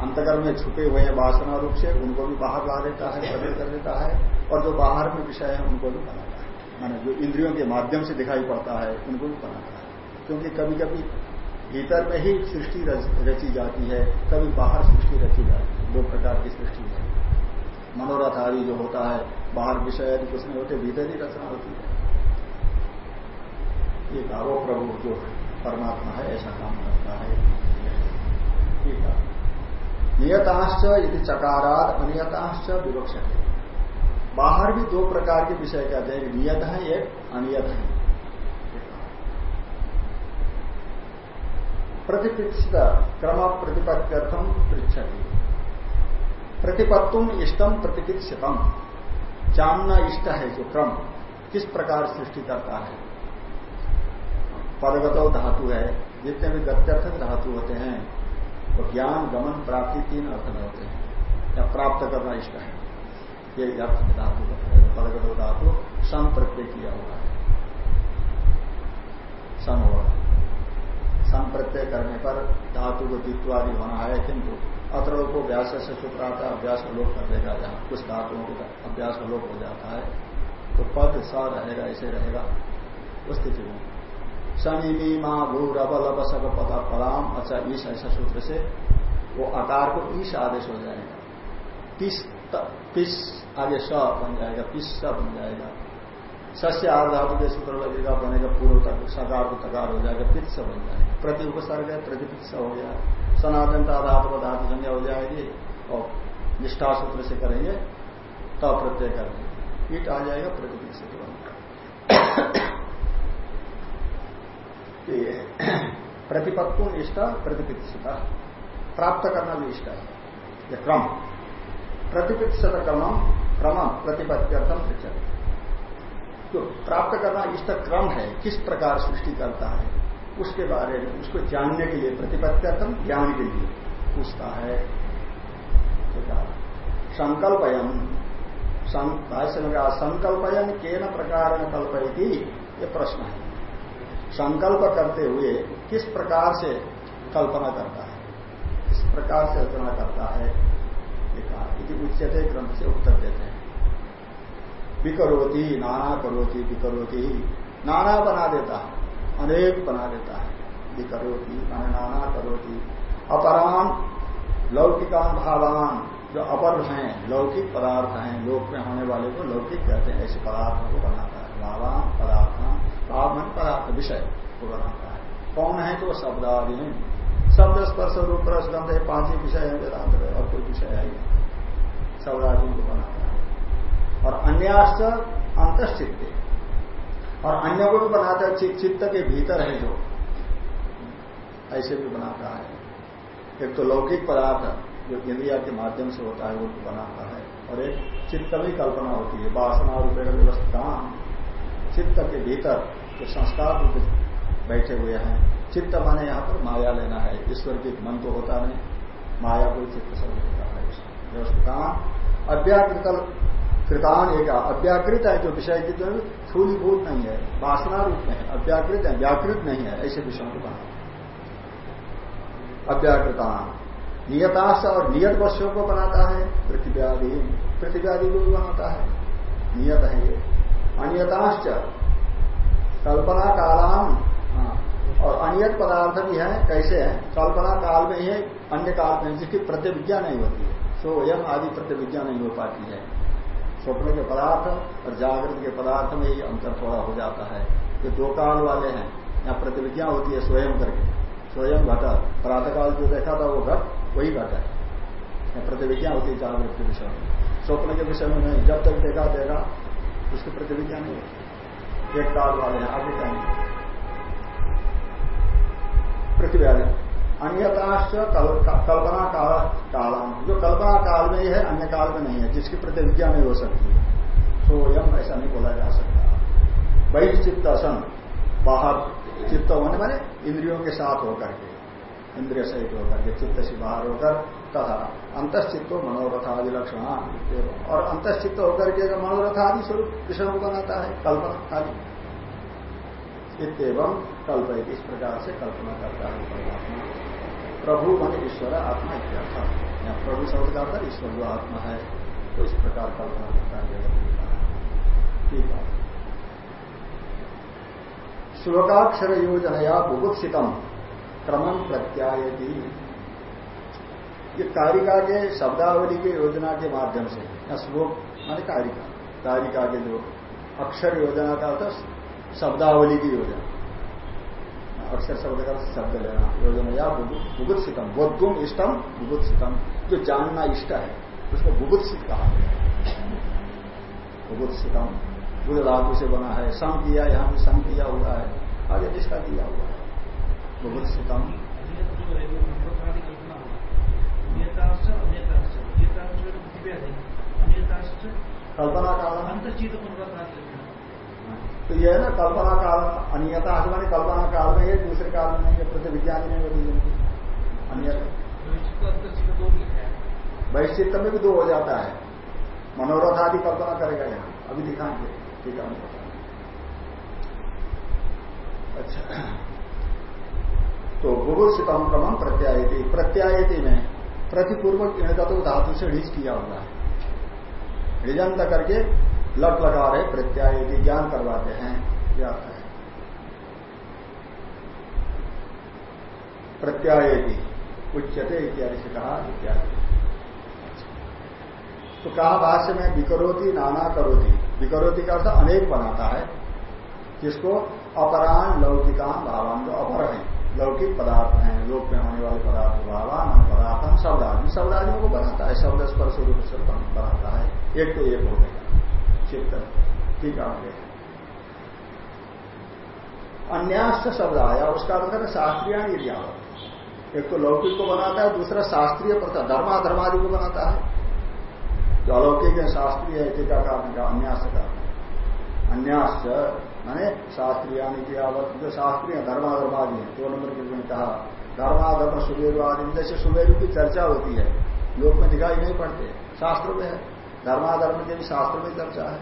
अंतकर्म में छुपे हुए हैं वासना रूप से उनको भी बाहर ला देता है प्रकट कर देता है और जो बाहर में विषय है उनको भी बनाता है। माना जो इंद्रियों के माध्यम से दिखाई पड़ता है उनको भी बनाता है। क्योंकि कभी कभी भीतर में ही सृष्टि रची जाती है कभी बाहर सृष्टि रची जाती है दो प्रकार की सृष्टि है। मनोरथ आदि जो होता है बाहर विषय आदि कुछ नहीं होते भीतर ही रचना होती है। ये भावो प्रभु जो परमात्मा है ऐसा काम करता है। ठीक है। नियताश्च यदि चकारात अनियताश्च विवक्ष बाहर भी दो प्रकार के विषय कहते हैं नियत है एक, अनियत है। प्रतिपित क्रम प्रतिपत्त्यर्थम पृछति प्रतिपत्तुम इष्टम प्रतिपिक्षितम। जानना इष्ट है जो क्रम, किस प्रकार सृष्टि करता है? पदगतो धातु है, जितने भी गत्यर्थक धातु होते हैं। तो ज्ञान, गमन, प्राप्ति तीन अर्थ में होते हैं। या प्राप्त करना इष्ट है। ये अर्थ धातु पदगत धातु सम प्रत्यय किया हुआ है। सम होगा। सम प्रत्यय करने पर धातु को द्वित्वादि होना है, किंतु अत्र को व्यास से सूत्राता अभ्यास का लोप कर देगा जहाँ कुछ धातुओं को अभ्यास का लोप हो जाता है तो पद स रहेगा ऐसे रहेगा। उस स्थिति में। समीमी माँ भू रब लब सब पता पराम। अच्छा ईश ऐसा सूत्र से वो आकार को ईश आदेश हो जाएगा। पिस पिस आगे स बन जाएगा पिस स बन जाएगा। सस्य आधातु के सूत्र लगेगा बनेगा, पूर्व तक सकार को तकार हो जाएगा पित्स बन जाएगा। प्रति उपसर्ग है प्रतिपित्स हो गया। सनातनता धातु धातु संज्ञा हो जाएगी और निष्ठा सूत्र से करेंगे तब प्रत्यय करेंगे। ईट आ जाएगा प्रतिपित्स प्रतिपत्तु इष्ट प्रतिपित प्राप्त करना भी इष्ट है। यह क्रम। प्रतिपित क्रम क्रम प्रतिपत्त्यर्थम पृछत जो प्राप्त करना इष्ट क्रम है, किस प्रकार सृष्टि करता है, उसके बारे में, उसको जानने के लिए प्रतिपत्त्यर्थम ज्ञान के लिए पूछता है। संकल्पयन। भाष्य में कहा, संकल्पयन के न प्रकार कल्पयती? ये प्रश्न है। संकल्प करते हुए किस प्रकार से कल्पना करता है? किस प्रकार से रचना करता है? उच्चते ग्रंथ से उत्तर देते हैं। विकरोती, नाना करोती, विकरोती। नाना बना देता है, अनेक बना देता है। विकरोती मैंने नाना करोती। अपरान लौकिकान भावान, जो अपर हैं, लौकिक पदार्थ हैं, लोक में होने वाले को लौकिक कहते हैं, ऐसे पदार्थों को बनाता है। भावान पदार्थ। भाव मन पदार्थ विषय को बनाता है। कौन है तो शब्दादि शब्द स्पर्श रूप रस है पाँच ही विषय है वेदांत में, और कोई विषय है शब्दादि को बनाता है। और अन्याश्च अंतश्चित्त। और अन्य को भी बनाता है चित्त चित्त के भीतर है जो। ऐसे भी बनाता है। एक तो लौकिक पदार्थ जो इंद्रिया के माध्यम से होता है, वो भी बनाता है। और एक चित्त भी कल्पना होती है, वासना रुपये व्यवस्था चित्त के भीतर जो संस्कार रूप बैठे हुए हैं। चित्त माने यहाँ पर माया लेना है। ईश्वर की मन तो होता नहीं, माया को चित्त सब होता है। व्यवस्थान अव्याकृत कृतान एक अव्याकृत है जो विषय की जो थूलीभूत नहीं है, वासना रूप में अव्याकृत है, व्याकृत नहीं है, ऐसे विषयों को कहा। अव्याकृतान नियताश और नियत वस्तुओं को बनाता है। पृथ्वी आदि पृथ्वी आदि को भी बनाता है। नियत है ये। अनियताश्च कल्पना कालाम। और अनियत पदार्थ भी है, कैसे है? कल्पना काल में ही अन्य काल में, जिसकी प्रतिविज्ञा नहीं होती है। सो यम आदि प्रतिविज्ञा नहीं हो पाती है। स्वप्न के पदार्थ और जागृत के पदार्थ में ही अंतर थोड़ा हो जाता है। ये दो काल वाले हैं। यहाँ प्रतिविज्ञा होती है स्वयं करके। स्वयं घट। प्रातःकाल जो देखा था वो घट, वही घट है। यहाँ प्रतिविज्ञा होती है जागृत के विषय में। स्वप्न के विषय में नहीं, जब तक देखा देगा उसकी प्रतिविज्ञा नहीं होती। एक काल वाले हैं आगे कहेंगे वाले अन्यताश्च कल्पना काल कालाम जो कल्पना काल में ही है अन्य काल में नहीं है, जिसकी प्रतिविज्ञा नहीं हो सकती। तो यम ऐसा नहीं बोला जा सकता। बहिश्चित्त सन बाहर चित्त होने माने इंद्रियों के साथ होकर के, इंद्रिय सहित होकर के, चित्त से बाहर होकर तथा अंतश्चित्तो मनोरथादि लक्षण और अंतश्चित्त होकर के मनोरथादि स्वरूप विषयों बनाता है कल्पना आदि इतम कल्प इस प्रकार से कल्पना करता है परमात्मा। प्रभु मन ईश्वर, आत्मा इत्यर्थ। या प्रभु शब्द का ईश्वर जो आत्मा है तो इस प्रकार कल्पना करता है। ठीक है। श्लोकाक्षर योजनया बुभुत्सितम क्रमम प्रत्यायती। ये कारिका के शब्दावली के योजना के माध्यम से श्लोक माने कारिका। कारिका के जो अक्षर योजना का अर्थ शब्दावली की योजना। अक्षर शब्द का शब्द लेना, योजना या बुभुत्सितम बोधुम इष्टम बुभुत्सितम जो जानना इष्ट है, उसको बुभुत्सित कहा बुभुत्सितम बुध धातु से बना है, सम किया, यहाँ सम किया हुआ है, आगे निष्ठा किया हुआ है। बुभुत्सितम कल्पना काल तो यह है ना कल्पना काल अनियता मानी कल्पना काल में है दूसरे काल में नहीं है। प्रतिविज्ञान नहीं होती जिनकी वैश्चित में भी दो हो जाता है। मनोरथ आदि कल्पना करेगा यहाँ। अभी दिखाएँगे। ठीक है अच्छा। तो बुभुत्सितम क्रमम प्रत्यायती। प्रत्यायती में प्रतिपूर्वक इणगत धातु से ढीज किया हुआ है। ऋजंत करके लट लगा रहे प्रत्यायती ज्ञान करवाते हैं अर्थ है। प्रत्यायती उच्चते इत्यादि से कहा, इत्यादि। तो कहा भाष्य में, विकरोती नाना करोती। विकरोती का अर्थ अनेक बनाता है, जिसको अपरान लौकिकान भावान जो अपर है लौकिक पदार्थ हैं, लोक में होने वाले पदार्थ भावान पदार्थ शब्द आदि, शब्द आदियों को बनाता है, शब्द स्पर्श रूप से बनाता है। एक तो एक हो गया चित्त। ठीक है अन्यास्त शब्द आया, उसका अर्थ है शास्त्रीय निर्यावत एक तो लौकिक को बनाता है, दूसरा शास्त्रीय प्रथा धर्माधर्मादि को बनाता है। जो अलौकिक है, शास्त्रीय है टीका कारण का अन्यास का अन्यास माने शास्त्रीय निर्यावत जो शास्त्रीय धर्माधर्मादि है, दो नंबर के में कहा, धर्माधर्म सुबेरुआदि जैसे सुबेरु की चर्चा होती है। लोक में दिखाई नहीं पड़ते, शास्त्र में है। धर्माधर्म के भी शास्त्र में चर्चा है।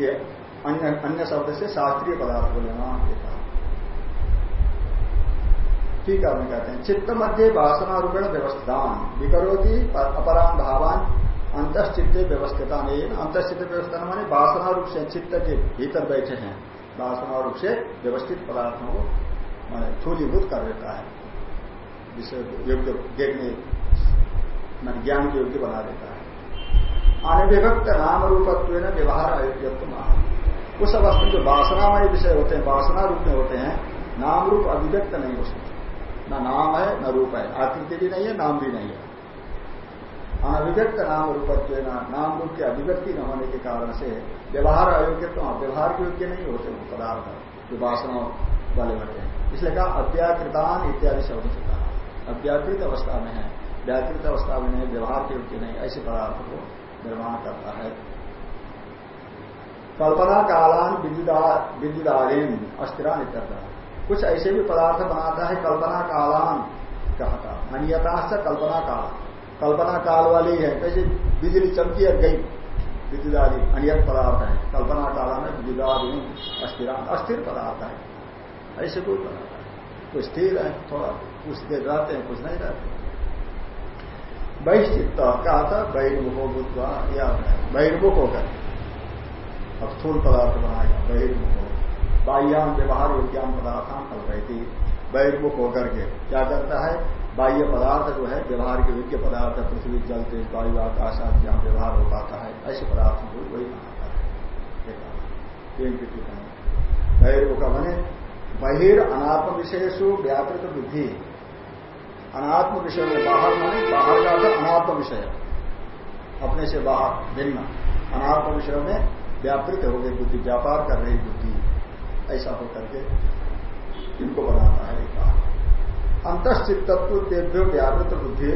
ये अन्य अन्य शब्द से शास्त्रीय पदार्थ को लेना ठीक है कहते हैं चित्त मध्य वासना रूपेण व्यवस्थान विकरोती अपरान भावान अंतश्चित्त व्यवस्थिता नहीं अंतश्चित्त व्यवस्था माने वासना रूप से चित्त के भीतर बैठे हैं। वासना रूप से व्यवस्थित पदार्थों को मैंने थूलीभूत कर देता है। जिसे योग्य देखने मान ज्ञान के योग्य बना देता है। अनविभक्त नाम रूपत्व व्यवहार अयोग्यत्व उस अवस्था जो वासनामय विषय होते हैं, वासना रूप में होते हैं, नाम रूप अभिव्यक्त नहीं हो सकते। न नाम है, न रूप है। आकृति भी नहीं है, नाम भी नहीं है। अनभिव्यक्त नाम रूपत्व नाम रूप के अभिव्यक्ति न होने के कारण से व्यवहार अयोग्य तो व्यवहार के योग्य नहीं होते वो पदार्थ जो वासना वाले होते हैं। इसलिए कहा, अव्याकृतान इत्यादि शब्द से कहा। अव्याकृत अवस्था में है, व्याकृत अवस्था में नहीं, व्यवहार के योग्य नहीं, ऐसे पदार्थ को निर्माण करता है। कल्पना कालान विद्युदालीन अस्थिरान इत्यर्थ कुछ ऐसे भी पदार्थ बनाता है कल्पना कालान कहता अनियता से कल्पना काल कल्पना काल वाली है, कैसे बिजली चमकी और गई। विद्युदादि अनियत पदार्थ है। कल्पना काला में विद्युदादि अस्थिरान अस्थिर पदार्थ है। ऐसे कोई पदार्थ है कुछ स्थिर है, थोड़ा कुछ देर रहते हैं, कुछ नहीं रहते बहिश्चित्त कहा था बहिर्मुखो बुद्धवा, या बहिर्मुख होकर अब स्थूल पदार्थ बनाएगा बहिर्मुख बाह्याम व्यवहार, विज्ञान पदार्थ पदार्थान कल्पयती। बहिर्मुख होकर के क्या करता है? बाह्य पदार्थ जो है, व्यवहार के योग्य पदार्थ पृथ्वी, जल, तेज, वायु, आकाश आदि जहाँ व्यवहार हो पाता है, ऐसे पदार्थ को वही बनाता है। बहिर्मुख बने बहिर अनात्म विषयसु व्यापृत बुद्धि। अनात्म विषय में बाहर माने, बाहर का अर्थ अनात्म विषय। अपने से बाहर, भिन्न। अनात्म विषय में व्यापृत हो गई बुद्धि, व्यापार कर रही बुद्धि। ऐसा होकर के इनको बनाता है। कहा अंतश्चित्तत्व तेभ्यो व्यावृत बुद्धि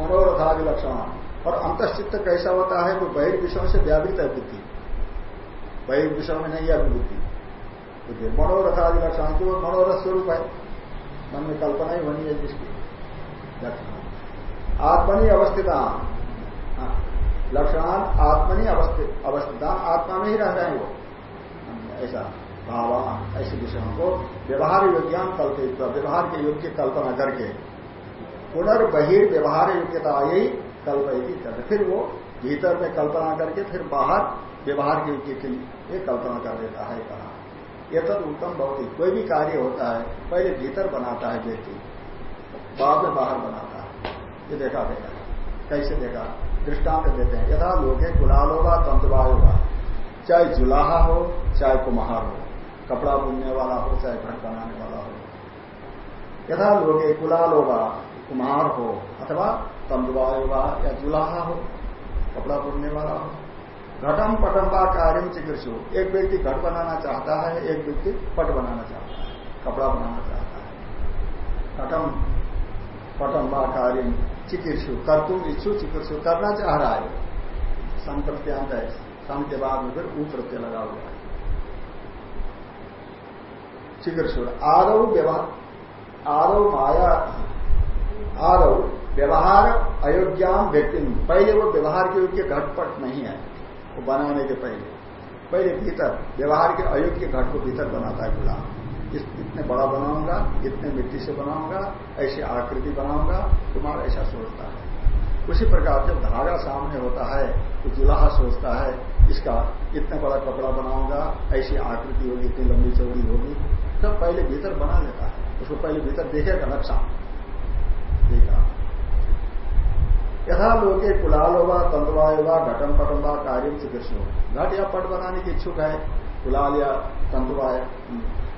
मनोरथादि लक्षण और अंतश्चित्त कैसा होता है? वो बहिर्विषयों से व्यावृत है बुद्धि। बहिर्विषयों में नहीं है बुद्धि बुद्धि मनोरथादि लक्षण जो मनोरथ स्वरूप है। मन में कल्पना ही होनी है जिसकी। आत्मनि अवस्थिता हाँ, लक्षणान आत्मनि अवस्थित अवस्थिता आत्मा में ही रह रहे हैं वो। ऐसा। भाव, ऐसे विषयों को व्यवहार योग्यान कल्पित व्यवहार के योग्य कल्पना करके पुनर्बहिर व्यवहार योग्यता यही कल्पयती करते फिर वो भीतर में कल्पना करके फिर बाहर व्यवहार के योग्य के लिए कल्पना कर देता है, कहा। यह तो उत्तम बहुत ही कोई भी कार्य होता है, पहले भीतर बनाता है व्यक्ति, बाद में बाहर बनाता है। ये देखा देखा कैसे देखा? दृष्टांत देते हैं। यथा लोग गुलाल होगा तंतुवाय होगा चाहे जुलाहा हो, चाहे कुम्हार हो। कपड़ा बुनने वाला हो, चाहे घर बनाने वाला हो। यथा लोग गुलाल होगा कुम्हार हो, अथवा तंतुवाय होगा या जुलाहा हो, कपड़ा बुनने वाला हो। घटम पटम व कार्य चिकित्सु एक व्यक्ति घट बनाना चाहता है, एक व्यक्ति पट बनाना चाहता है, कपड़ा बनाना चाहता है। घटम पटम व कार्य चिकित्सु कर तुम इच्छु चिकित्सु करना चाह रहा है। सम है सम के बाद में फिर ऊ प्रत्यय लगा हुआ है चिकित्सु आरव व्यवहार आरव माया, आरव व्यवहार अयोग्याम व्यक्ति। पहले वो व्यवहार के योग्य घटपट नहीं है, वो बनाने के पहले। पहले भीतर व्यवहार के अयोग्य घट को भीतर बनाता है गुलाम। इस इतने बड़ा बनाऊँगा इतने मिट्टी से बनाऊँगा, ऐसी आकृति बनाऊँगा, तुम्हारा ऐसा सोचता है। उसी प्रकार जब धागा सामने होता है तो जुलाहा सोचता है, इसका इतने बड़ा कपड़ा बनाऊँगा, ऐसी आकृति होगी, इतनी लंबी चौड़ी होगी तब पहले भीतर बना लेता है, उसको पहले भीतर देखेगा नक्शा। देखा। यथा लोके कुलाल होगा तंतवाय होगा घटम पटम व, कार्य चिकित्सु घट या पट बनाने की इच्छुक है, कुलाल या तंतुवाय।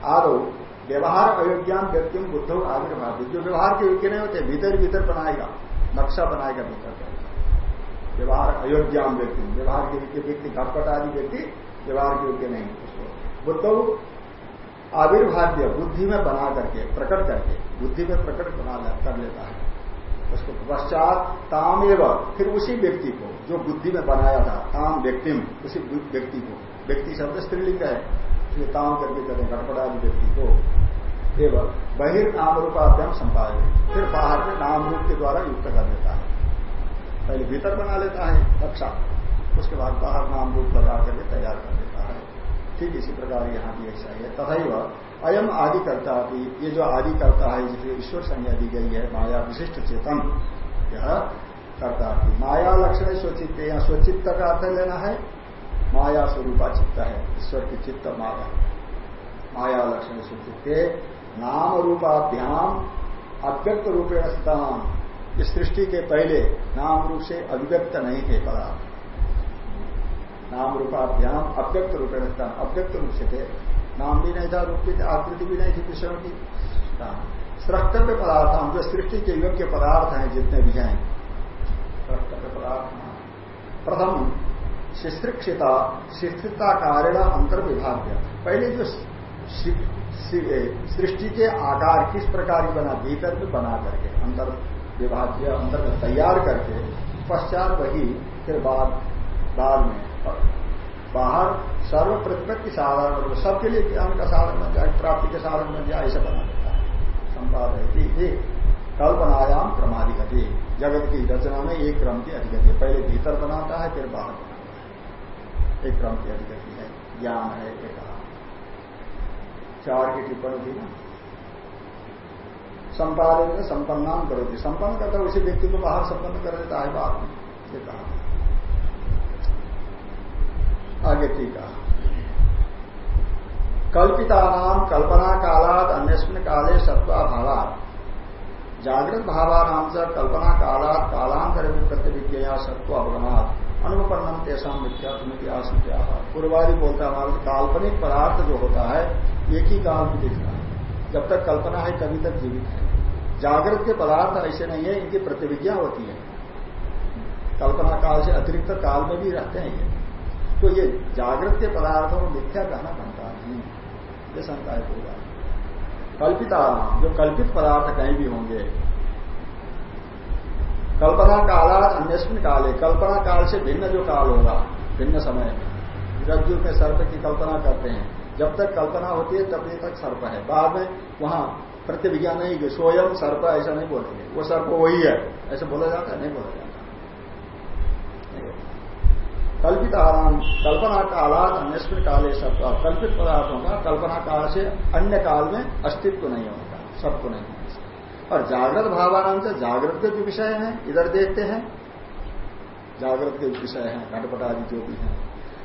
आदो, व्यवहार अयोग्यान व्यक्ति बुद्धो आविर्भाव जो व्यवहार के योग्य नहीं होते, भीतर भीतर बनाएगा। नक्शा बनाएगा भीतर व्यवहार अयोग्याम व्यक्ति, व्यवहार के योग्य व्यक्ति घटपट आदि व्यक्ति, व्यवहार के योग्य नहीं। उसको बुद्धो आविर्भाव्य बुद्धि में बना करके, प्रकट करके, बुद्धि में प्रकट बना कर लेता है। उसको पश्चात ताम एवं फिर उसी व्यक्ति को, जो बुद्धि में बनाया था, ताम व्यक्ति उसी व्यक्ति को। व्यक्ति शब्द स्त्रीलिंग है, इसलिए ताम करके कहते हैं व्यक्ति को। एवं बहिर्नाम रूपाभ्याम संपादित फिर बाहर में नाम रूप के द्वारा युक्त कर देता है। पहले भीतर बना लेता है रक्षा उसके बाद बाहर नाम रूप लगा करके तैयार कर ठीक इसी प्रकार यहाँ भी ऐसा है तथा अयम आदि करता भी ये जो आदि करता है, जिसे ईश्वर संज्ञा दी गई है, माया विशिष्ट चेतन, यह करता माया लक्षण स्वचित्त, यहाँ स्वचित्त का अर्थ लेना है, माया स्वरूपा चित्त है, ईश्वर की चित्त माया। माया लक्षण स्वचित्त, नाम रूपाभ्याम, अव्यक्त रूपेण स्थान इस सृष्टि के पहले नाम रूप से अभिव्यक्त नहीं थे, पदार्थ। नाम रूपाभ्याम अव्यक्त रूपेण स्थान अव्यक्त रूप से थे। नाम भी नहीं था, रूप आकृति भी नहीं थी विषयों की। स्रष्टव्य पदार्थ हम जो सृष्टि के योग्य पदार्थ हैं, जितने भी हैं। स्रष्टव्य पदार्थ प्रथम शिश्रिक्षिता शिक्षिता कारण अंतर विभाग पहले जो सृष्टि के आकार किस प्रकार की बना, भीतर में बना करके, अंतर विभाग अंतर में तैयार करके, पश्चात वही, फिर बाद बाद में। बाहर सर्व प्रतिपत्ति साधारण और सबके लिए ज्ञान का साधन बन जाए, प्राप्ति के साधन बन जाए, ऐसा बना देता है। संपादयती कल्पनायाम क्रमाधिगति जगत की रचना में एक क्रम की अधिगति पहले भीतर बनाता है, फिर बाहर बनाता है। एक क्रम की अधिगति है। ज्ञान है, एक चार की टिप्पणी थी ना? संपादन में संपन्नाम करो संपन्न करता उसी व्यक्ति को बाहर संपन्न कर देता है बाद में। कहा आगे टीका कल्पिता नाम कल्पना कालाद अन्यस्मिन काले सत्वा भावात। जागृत भावानाम से कल्पना काला कालांतर में प्रतिविज्ञा सत्व अवगमात। अनुपन्नम तेषा मिथ्या तुम्हें आशंका पूर्वादि बोलता है काल्पनिक पदार्थ जो होता है, एक ही काल में दिखता है। जब तक कल्पना है तभी तक जीवित है। जागृत के पदार्थ ऐसे नहीं है, इनकी प्रतिविज्ञा होती है। कल्पना काल से अतिरिक्त काल में भी रहते हैं ये। तो ये जागृत के पदार्थों को मिथ्या कहना बनता नहीं। ये शंका है पूरा। कल्पिता, जो कल्पित पदार्थ कहीं भी होंगे, कल्पना कालात अन्यस्मिन काल है कल्पना काल से भिन्न जो काल होगा, भिन्न समय में रज्जु में सर्प की कल्पना करते हैं। जब तक कल्पना होती है, तब तक सर्प है। बाद में वहाँ प्रतिविज्ञा नहीं, कि स्वयं सर्प, ऐसा नहीं बोलते वो सर्प वही है। ऐसे बोला जाता है, नहीं बोला जाता। कल्पित आराम कल्पना कालात अन्यस्मिन काले सर्प कल्पित पदार्थों का कल्पना काल से अन्य काल में अस्तित्व नहीं होगा सबको नहीं होगा और जागृत भावानाम से जागृत के विषय हैं, इधर देखते हैं। जागृत के विषय हैं घटपट आदि जो भी हैं।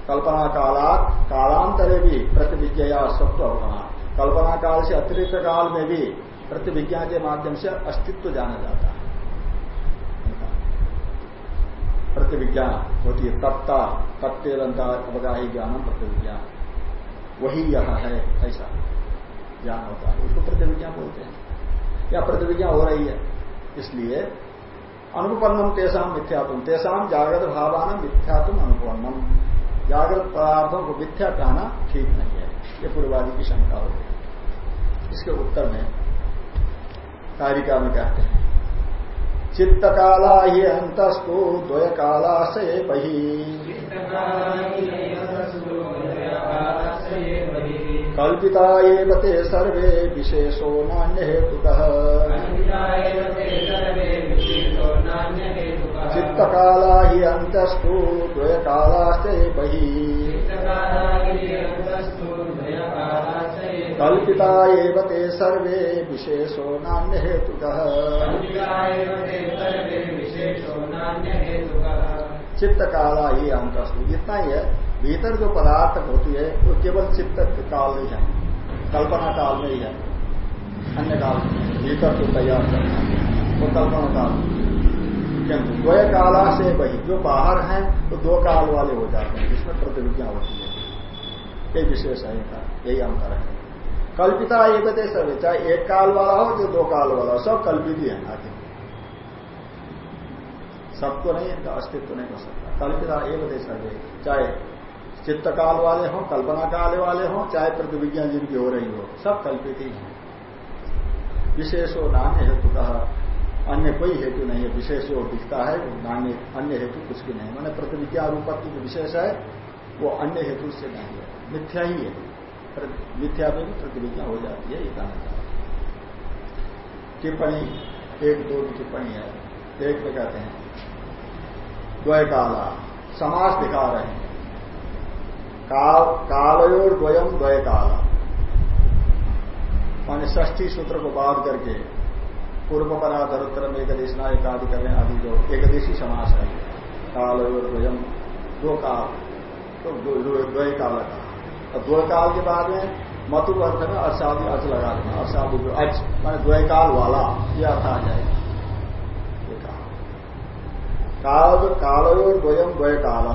कल्पना कालात कालांतरे भी प्रतिविज्ञा सत्व अवगमा कल्पना काल से अतिरिक्त काल में भी प्रतिविज्ञा के माध्यम से अस्तित्व जाना जाता। है प्रतिविज्ञा होती है तत्ता तत्तेरंता अवगाही ज्ञानम प्रतिविज्ञा वही यह है, ऐसा ज्ञान होता है। उसको प्रतिविज्ञा बोलते हैं। या प्रतिविज्ञा हो रही है? इसलिए अनुपन्नम तेसाम मिथ्यात्म तेसाम जागृत भावान मिथ्यात्म अनुपन्नम। जागृत पदार्थों को मिथ्या कहना ठीक नहीं है। ये पूर्वादि की शंका हो गई। इसके उत्तर में कारिका में कहते हैं। चित्त काला ही अंतस्तु द्वय काला से बही। कल्पिता एव ते सर्वे विशेषो नान्य हेतु चित्त काला ही अंतस्तु द्वय कालास्ते बही। कल्पिता एव ते सर्वे विशेषो नान्य हेतु चित्त काला ही अंतस्तु इतना ही है। भीतर जो पदार्थ होती है, वो तो केवल चित्त काल में है कल्पना काल में ही है। अन्य काल भीतर को तैयार करना वो कल्पना काल किंतु द्वय काला से वही। जो बाहर हैं तो दो काल वाले हो जाते हैं। जिसमें प्रतिविज्ञा होती है। ये विशेष है यही अंतर है। कल्पिता एक सब चाहे एक काल वाला हो जो दो काल वाला हो, सब कल्पित ही है आगे। सबको नहीं, इनका अस्तित्व नहीं हो सकता। कल्पिता एक सर्वे चाहे चित्त काल वाले हों कल्पना काल वाले हों, चाहे प्रतिविज्ञा जिनकी हो रही हो, सब कल्पित ही है। विशेष हो नान्य हेतु कहा अन्य कोई हेतु नहीं है, विशेष जो दिखता है नान्य, अन्य हेतु कुछ भी नहीं मैंने प्रतिविज्ञा रूपत्व विशेष है, वो अन्य हेतु से नहीं है। मिथ्या ही है। मिथ्या में भी प्रतिविज्ञा हो जाती है, ये कहना चाहता टिप्पणी, एक, दो टिप्पणी है। एक में कहते हैं, द्वय काला, समास दिखा रहे हैं। काल, कालयोर द्वयम द्वय काल। माने ष्ठी सूत्र को बाध करके, पूर्व पराधरोत्तरम एक देशना एक आदि करने आदि जो एकदेशी समास है, कालयोर द्वयम, दो काल तो द्वय काल का और दो काल के बाद में मतु अर्थ में अर्षादि अर्थ लगा देना अर्षादि जो अच माने द्वय काल वाला यह अर्थ आ जाएगा। काल कालयोर द्वयम द्वय काल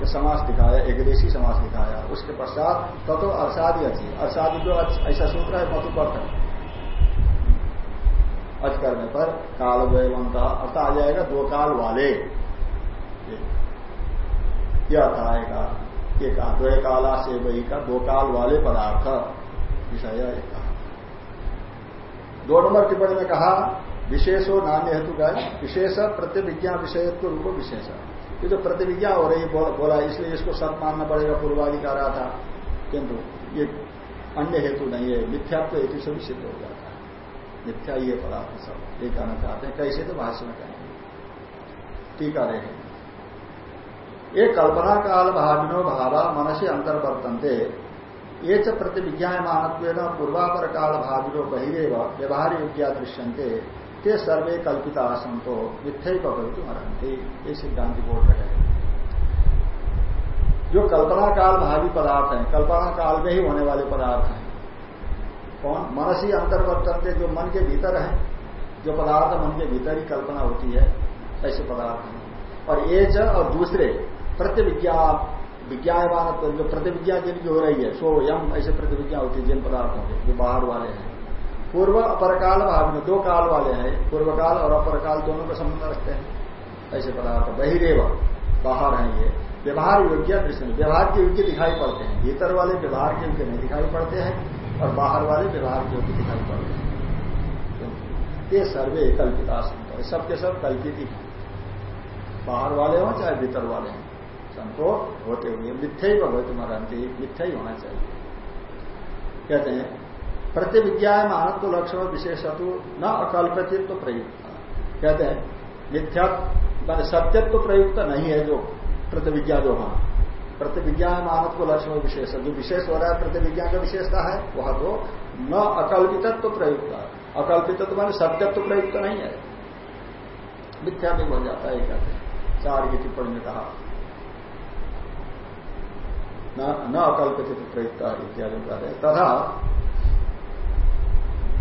ये समास दिखाया, एकदेशी समास दिखाया। उसके पश्चात तत्व अर्षादि अच्छी अर्षादि जो ऐसा सूत्र है, मतु पर अच करने पर काल द्वयवंत अर्थ आ जाएगा दो काल वाले यह अर्थ आएगा। एक द्वय काला से वही का दो काल वाले पदार्थ। विषय एक दो नंबर टिप्पणी में कहा, विशेषो नान्य हेतु का विशेष प्रतिविज्ञा विषयत्व रूप विशेष। ये जो प्रतिविज्ञा हो रही बोला इसलिए इसको सत मानना पड़ेगा पूर्वादि का रहा था। किंतु ये अन्य हेतु नहीं है, मिथ्यात्व हेतु से भी सिद्ध हो जाता है। मिथ्या ये पदार्थ सब, ये कहना चाहते हैं, कैसे तो भाष्य में कहेंगे। टीका रहे ये कल्पना काल भाविनो भावा मनसी अंतर्वर्तनते। ये च प्रतिविज्ञा मानत्व पूर्वापर काल भाविनो बहिरेव व्यवहार योग्या दृश्यंते ते सर्वे कल्पिता संतो मिथ्य भवितु मरंती ये सिद्धांत बोल रहे हैं। जो कल्पना काल भावी पदार्थ हैं, कल्पना काल में ही होने वाले पदार्थ हैं। कौन? मनसी अंतर्वर्तन के जो मन के भीतर है। जो पदार्थ मन के भीतर ही कल्पना होती है, ऐसे पदार्थ हैं। और ये च और दूसरे प्रतिविज्ञा विज्ञान जो प्रतिविज्ञा जिनकी हो रही है, सो यम ऐसे प्रतिविज्ञा होती है जिन पदार्थों के जो बाहर वाले हैं। पूर्व अपरकाल भाग में दो काल वाले हैं, पूर्व काल और अपर काल दोनों का संबंध रखते हैं। ऐसे पदार्थ, बहिरेव, बाहर हैं ये। व्यवहार योग्य दृश्य व्यवहार के योग्य दिखाई पड़ते हैं। भीतर वाले व्यवहार के योग्य नहीं दिखाई पड़ते हैं और बाहर वाले व्यवहार के योग्य दिखाई पड़ते हैं। ये सर्वे कल्पिता संत सबके सब कल्पित ही। बाहर वाले हों चाहे भीतर वाले हों। संतो होते हुए, मिथ्या ही भगवती मरंती मिथ्या ही होना चाहिए। कहते हैं प्रतिविज्ञा मानव लक्षण विशेषतु न अकल्पित तो प्रयुक्त। कहते हैं, मिथ्या, मान सत्यत्व प्रयुक्त नहीं है जो प्रतिविज्ञा जो वहाँ प्रतिविज्ञा मानव को लक्ष्य विशेष, जो विशेष हो रहा है प्रतिविज्ञा का विशेषता है, वह तो न अकल्पितत्व प्रयुक्त। अकल्पितत्व मान सत्यत्व प्रयुक्त नहीं है। मिथ्या भी बन जाता है, कहते हैं। चार की टिप्पणी में कहा न अकल्पित प्रयुक्त इत्यादि कहते हैं तथा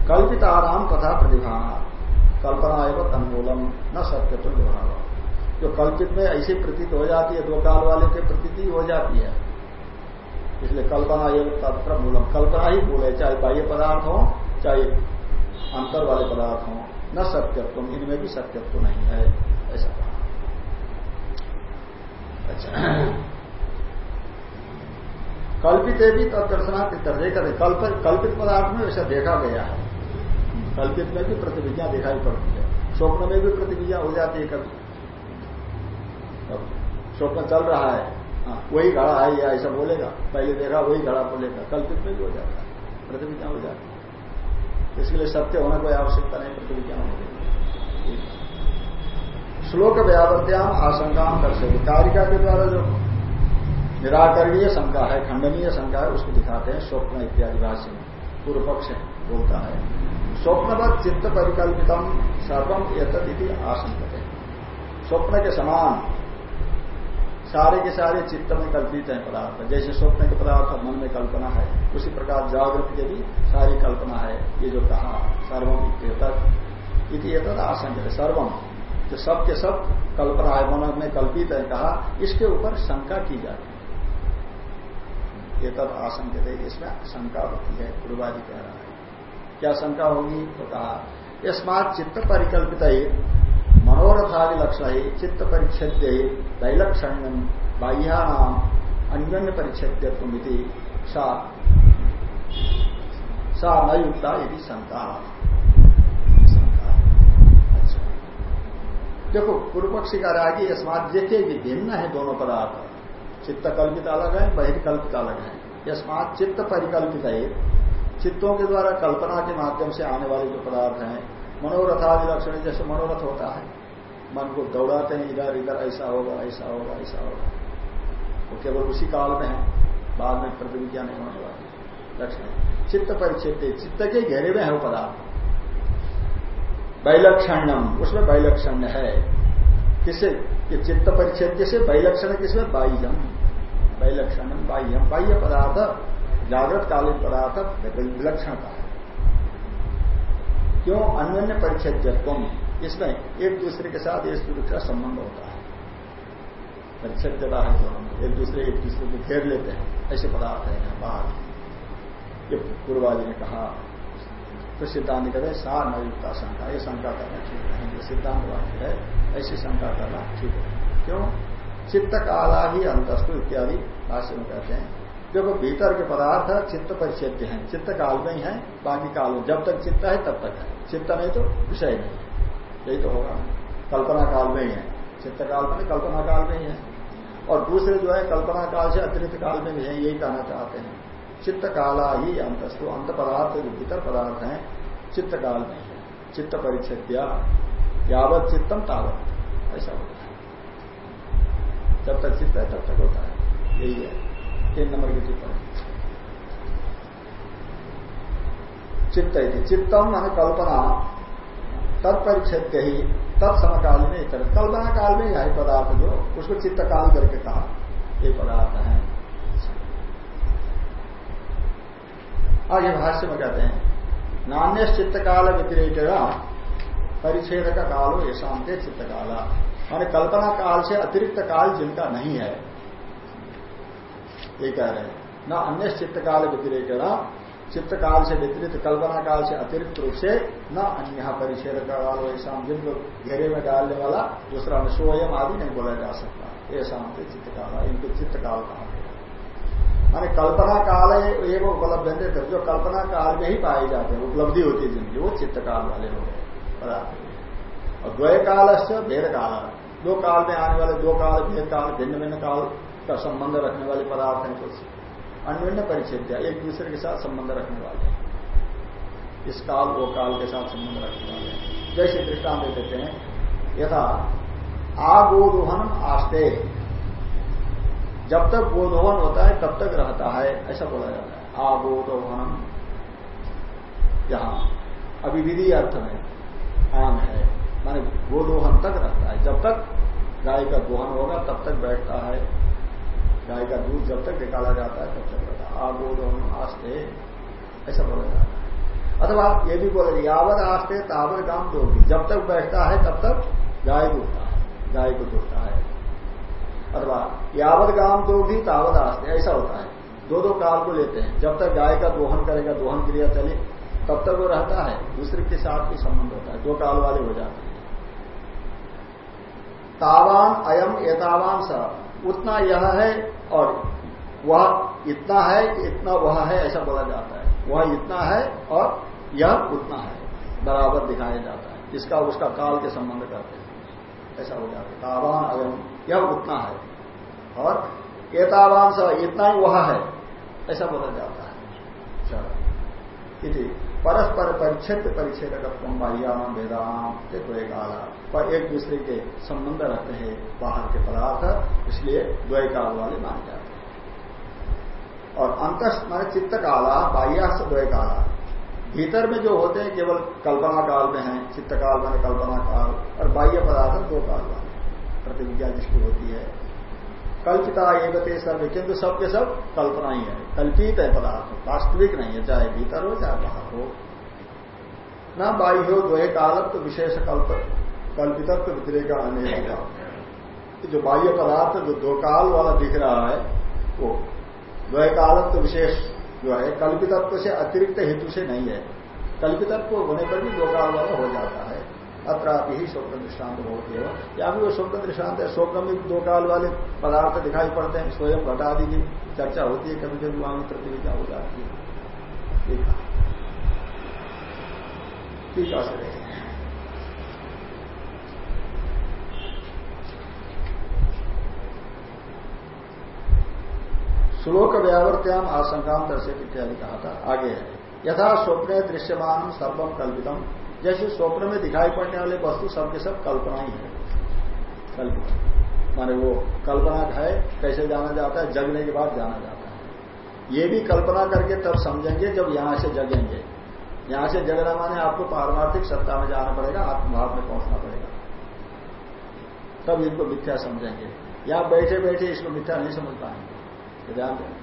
कल्पिताराम तथा प्रतिभा कल्पना एवं अनुकूलम न सत्यत्व विभाग। जो कल्पित में ऐसी प्रतीत हो जाती है, दो काल वाले के प्रतीति हो जाती है। इसलिए कल्पना ये तत्र मूलम। कल्पना ही मूल है, चाहे बाह्य पदार्थ हो, चाहे अंतर वाले पदार्थ हो, न सत्यत्व इनमें भी सत्यत्व नहीं है, ऐसा कहा। अच्छा। कल्पित भी तत्दर्शनार्थ दर्जे कर कल्पित पदार्थ में वैसा देखा गया है। कल्पित में भी प्रतिविज्ञा दिखाई पड़ती है। स्वप्न में भी प्रतिविज्ञा हो जाती है कभी। स्वप्न चल रहा है। हाँ, वही घड़ा है या ऐसा बोलेगा। पहले देखा वही घड़ा बोलेगा। कल्पित में भी हो जाता है। प्रतिविज्ञा हो जाती है। इसके लिए सत्य होना कोई आवश्यकता नहीं प्रतिविज्ञा होने श्लोक व्यावर्त्याम आशंका कर सकते कारिका के द्वारा जो निराकरणीय शंका है, खंडनीय शंका है, उसको दिखाते हैं स्वप्न इत्यादि भाष्य में। पूर्व पक्ष बोलता है, स्वप्नवत चित्त परिकल्पितम सर्वम एतद आशंकते स्वप्न के समान, सारे के सारे चित्त में कल्पित है पदार्थ। जैसे स्वप्न के पदार्थ मन में कल्पना है, उसी प्रकार जागृत के भी सारी कल्पना है। ये जो कहा सर्वम एतद आशंक है। सर्वम जो सब के सब कल्पना है, मन में कल्पित है, कहा, इसके ऊपर शंका की जाती है। ये तब आशंक है, इसमें शंका होती है पूर्वादि कह रहा है। क्या शंका होगी? तो कहा, यस्मात चित्त परिकल्पित मनोरथादि लक्षण ही चित्त परिच्छेद्य दैलक्षण्यम बाह्याम अन्य परिच्छेद्यत्वमिति सा सा न युक्ता यदि शंका। अच्छा। देखो पूर्व पक्षी का रहा कि यस्मात देखे कि भिन्न है दोनों पदार्थ। चित्त कल्पित अलग है बहिर्कल्पित अलग है। यस्मात चित्त परिकल्पित है। चित्तों के द्वारा कल्पना के माध्यम से आने वाले जो पदार्थ हैं मनोरथादि लक्षण जैसे मनोरथ होता है। मन को दौड़ाते हैं, इधर इधर, ऐसा होगा ऐसा होगा ऐसा होगा। वो केवल उसी काल में है, बाद में प्रतिविज्ञा नहीं होने वाली। लक्षण चित्त परिचित चित्त के घेरे में है वो पदार्थ। वैलक्षण्यम, उसमें वैलक्षण्य है। किसे? कि चित्त परिच्छेद से वैलक्षण किसमें? बाह्यम। वैलक्षण्यम बाह्यम। बाह्य पदार्थ, जागृत कालीन पदार्थ, विलक्षण का है क्यों? अन्य परिच्छेद इसमें एक दूसरे के साथ एक दूसरे का संबंध होता है। परिच्छेदता है जो हम एक दूसरे एक दूसरे को घेर लेते हैं। ऐसे पदार्थ है, बाहर। ये पूर्वाजी ने कहा तो सिद्धांत कहते हैं, सार नयुक्ता शंका। ये शंका करना ठीक है। जो सिद्धांत वाक्य है, ऐसी शंका करना ठीक है। क्यों? चित्त काला ही अंतस्तु इत्यादि भाष्य में कहते हैं। जब भीतर के पदार्थ चित्त परिच्छेद हैं, चित्त काल में ही है, बाकी काल में। जब तक चित्त है, तब तक है। चित्त नहीं तो विषय नहीं यही तो होगा। कल्पना काल में ही है। चित्त काल में कल्पना काल में ही है। और दूसरे जो है, कल्पना काल से अतिरिक्त काल में भी है, यही कहना चाहते हैं। चित्त काला ही अंतस्तु अंत पदार्थ जो भीतर पदार्थ है चित्त काल में है। चित्त परिच्छेद्या, यावत चित्तम तावत। ऐसा होता है। जब तक चित्त है, तब तक होता है। यही है। तीन नंबर की टिप्पणी चित्त चित्तम मान कल्पना तत्परिच्छेद ही तत्समकाल में कल्पना काल में यही पदार्थ जो, उसको चित्त काल करके कहा। ये पदार्थ है। आगे भाष्य में कहते हैं नान्य चित्त काल व्यतिरेक परिच्छेद का काल हो ये शांति चित्त काला माने कल्पना काल से अतिरिक्त काल जिनका नहीं है। ये कह रहे हैं, न अन्य चित्त काल व्यतिरेक चित्त काल से व्यतिरिक्त, कल्पना काल से अतिरिक्त रूप से, न अन्य परिच्छेद का काल हो ऐसा जिनको घेरे में डालने वाला, दूसरा स्वयं आदि नहीं बोला जा सकता। ये शांति चित्त काल इनको चित्त काल कहा माने कल्पना काल एवं उपलब्ध थे जो कल्पना काल में ही पाए जाते हैं, उपलब्धि होती है जिनकी, वो चित्त काल वाले हो गए पदार्थ और द्वय काल से भेद काल। दो काल में आने वाले, दो काल, भेद काल भिन्न भिन्न काल का संबंध रखने वाले पदार्थ हैं कुछ। अन्य परिच्छेद, एक दूसरे के साथ संबंध रखने वाले इस काल, वो काल के साथ संबंध रखने वाले जैसे दृष्टांत देते हैं, यथा आगोदोहन आस्ते। जब तक गोदोहन होता है, तब तक रहता है, ऐसा बोला जाता है। आगोदोहन यहाँ। अभिविधि अर्थ में आम है। माने गोदोहन तक रहता है। जब तक गाय का दोहन होगा, तब तक बैठता है। गाय का दूध जब तक निकाला जाता है, तब तक रहता है। आगोदोहन आस्ते। ऐसा बोला जाता है। अथवा ये भी बोले यावत, आस्ते, तावत गाँव दोगी जब तक बैठता है, तब तक गाय दूधता है। गाय को दूधता है। अथवा यावत गाँव दो भी तावत आस्ते, ऐसा होता है। दो दो काल को लेते हैं। जब तक गाय का दोहन करेगा, दोहन क्रिया चले, तब तक वो रहता है। दूसरे के साथ भी संबंध होता है। दो काल वाले हो जाते हैं। तावान, अयम, एतावान स। उतना यह है और वह इतना है इतना वह है, ऐसा बोला जाता है। वह इतना है और यह उतना है। बराबर दिखाया जाता है। इसका उसका काल के संबंध करते हैं। ऐसा हो जाता है। तावान, अयम यह उतना है। और एतावान स इतना ही वह है। ऐसा बोला जाता है। इति परस्पर परिच्छेद परिच्छेद बाह्याम वेदाम द्वैकाल पर एक दूसरे के संबंध रहते हैं बाहर के पदार्थ, इसलिए द्वैकाल वाले माने जाते हैं। और अंत माने चित्त काला बाह्या द्वैकाला भीतर में जो होते हैं केवल कल्पना काल में है, चित्त काल माने कल्पना काल, और बाह्य पदार्थ दो काल वाले प्रतिविज्ञा जिसकी होती है। कल्पिता एवते सर्वे, किंतु सबके सब कल्पना ही है। कल्पित है पदार्थ, वास्तविक नहीं है, चाहे भीतर हो, चाहे बाहर हो। न बाह्य हो, द्वय कालत्व विशेष कल्प, कल्पितत्व व्यतिरेक आने जो बाह्य पदार्थ, जो दो काल वाला दिख रहा है, वो द्वय कालत्व विशेष जो है, कल्पितत्व से अतिरिक्त हेतु से नहीं है। कल्पितत्व होने पर भी दो काल वाला हो जाता है। अत्रापि ही स्वप्न दृष्टांत बहुत है। या भी वो स्वप्न दृष्टांत है स्वप्न में दो काल वाले पदार्थ दिखाई पड़ते हैं, स्वयं घटादि की चर्चा होती है, कभी कभी वहाँ प्रतियोगिता हो जाती है। ठीक है श्लोक व्यावर्त्याम आशंका दर्शक इत्यादि कहा था। आगे यथा स्वप्न दृश्यमान सर्वम कल्पितम जैसे स्वप्न में दिखाई पड़ने वाले वस्तु सबके सब कल्पना ही। है कल्पना। माने वो कल्पना है, कैसे जाना जाता है, जगने के बाद जाना जाता है। ये भी कल्पना करके तब समझेंगे जब यहाँ से जगेंगे। यहाँ से जगना माने आपको पारमार्थिक सत्ता में जाना पड़ेगा, आत्मभाव में पहुँचना पड़ेगा। तब इनको मिथ्या समझेंगे। यहाँ बैठे बैठे इसको मिथ्या नहीं समझ पाएँगे। ध्यान दें।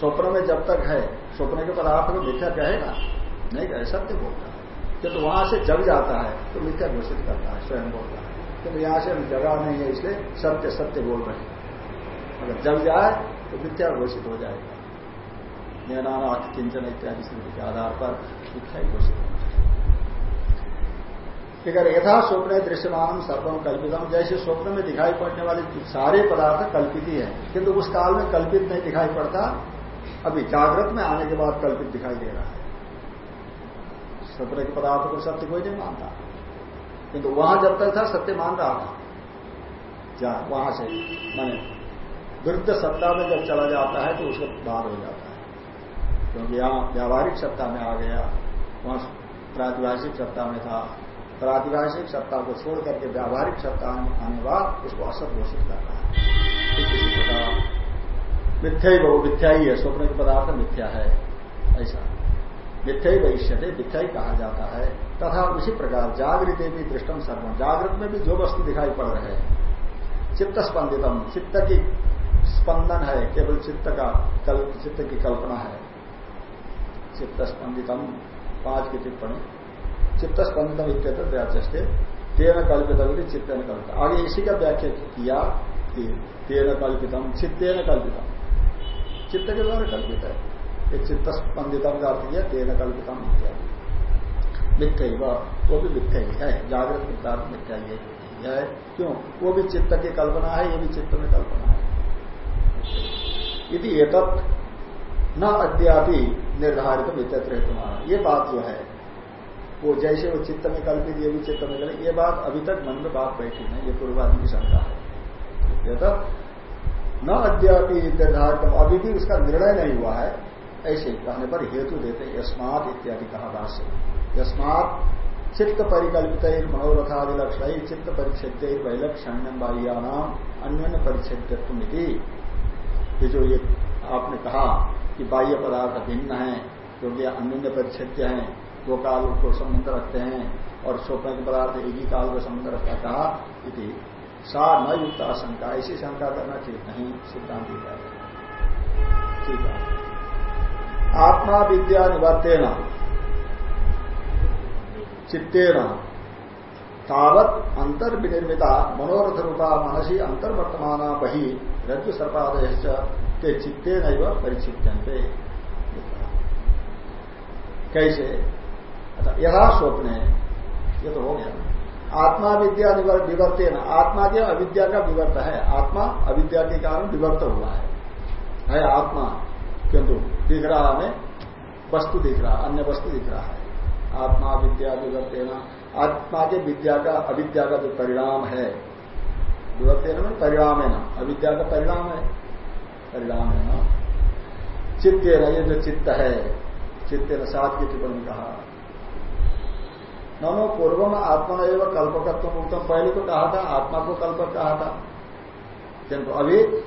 स्वप्न में जब तक है, स्वप्न के पदार्थ को मिथ्या कहेगा, नहीं कहे, सत्य बोलता जब वहाँ से जग जाता है तो मिथ्या घोषित करता है, स्वयं बोलता है। क्योंकि यहाँ से जगह नहीं है, इसलिए सत्य सत्य बोल रहे हैं। अगर जग जाए तो मिथ्या घोषित हो जाएगा। ज्ञानाथ किंचन इत्यादि स्थिति के आधार पर मिथ्या घोषित हो। अगर यथा स्वप्न दृश्यमान सर्वम कल्पितम। जैसे स्वप्न में दिखाई पड़ने वाले सारे पदार्थ कल्पित ही है, किंतु उस काल में कल्पित नहीं दिखाई पड़ता, अभी जागृत में आने के बाद कल्पित दिखाई दे रहा है। स्वप्न के पदार्थ को सत्य कोई नहीं मानता। किंतु वहाँ जब तक था, सत्य मान रहा था। जा, वहाँ से, माने विरुद्ध सत्ता में जब चला जाता है तो उसको बाहर हो जाता है। क्योंकि यहाँ व्यावहारिक सत्ता में आ गया, वहाँ प्रातिभाषिक सत्ता में था। प्रातिभाषिक सत्ता को छोड़ करके व्यावहारिक सत्ता आने बाद उसको असत घोषित करना है। किसी प्रकार, मिथ्या ही बहु, मिथ्या ही है, स्वप्न के पदार्थ मिथ्या है, ऐसा। मिथ्या ही भविष्य मिथ्या ही कहा जाता है। तथा उसी प्रकार जागृत भी दृष्टम सर्वम जागृत में भी जो वस्तु दिखाई पड़ रहे हैं चित्त स्पंदितम चित्त की स्पंदन है, केवल चित्त का कल, चित्त की कल्पना है। चित्त स्पंदितम पाँच की टिप्पणी। चित्त स्पंदन इत्यत्र व्याचे तेन कल्पितम चित्त न कल्पित आगे इसी का व्याख्या किया, कि तेन कल्पितम, चित्तेन कल्पितम। चित्त के द्वारा कल्पित है। एक चित्त स्पंदितम अर्थ किया तेन कल्पितम मिथ्या वो भी मिथ्या ही है, जागृत मिथ्यार्थ मिथ्या ही है। क्यों? वो भी चित्त की कल्पना है, ये भी चित्त में कल्पना है। यदि एक न अद्यापि निर्धारित मित्र ये बात जो है, वो जैसे वो चित्त में कल्पित, ये भी चित्त में कल्पित, ये बात अभी तक मन में बात बैठी है ये पूर्वादि की शंका है। ये न अद्यापि निर्धारित, अभी भी उसका निर्णय नहीं हुआ है ऐसे कहने पर हेतु देते यस्मात इत्यादि कहा भाष्य यस्मात चित्त परिकल्पित मनोरथादि लक्षण चित्त परिच्छेद वैलक्षण्यम बाह्यानाम अन्य परिच्छेदत्व ये जो ये आपने कहा कि बाह्य पदार्थ भिन्न है, क्योंकि अन्य परिच्छेद हैं, दो काल को संबंध रखते हैं, और स्वप्न के पदार्थ एक ही काल को संबंध रखता कहा इति। सा न युक्त आशंका ऐसी शंका करना ठीक नहीं, सिद्धांत ठीक है। आत्मा विद्या निवर्तेन चित्तेन, तावत अंतर विनिर्मिता मनोरथ रूपा मनसी अंतर्वर्तमान बही रज्जु सर्पादय के चित्ते नैव परिचित्यंते कैसे? अच्छा यथा स्वप्न ये तो हो गया आत्मा विद्या विवर्ते न आत्मा के अविद्या का विवर्त है। आत्मा अविद्या के कारण विवर्त हुआ है। है आत्मा। किंतु दिख रहा हमें वस्तु दिख रहा, अन्य वस्तु दिख रहा है। आत्मा, विद्या विवर्ते न आत्मा के विद्या का, अविद्या का जो परिणाम है विवर्ते न परिणाम है ना, अविद्या का परिणाम है परिणाम है ना। चित्त ये जो चित्त है, चित्त न सात की टिप्पणी कहा। नो पूर्व में आत्मा ने एवं कल्पकत्व उत्तम पहले तो कहा था, आत्मा को कल्पक कहा था। किंतु अभी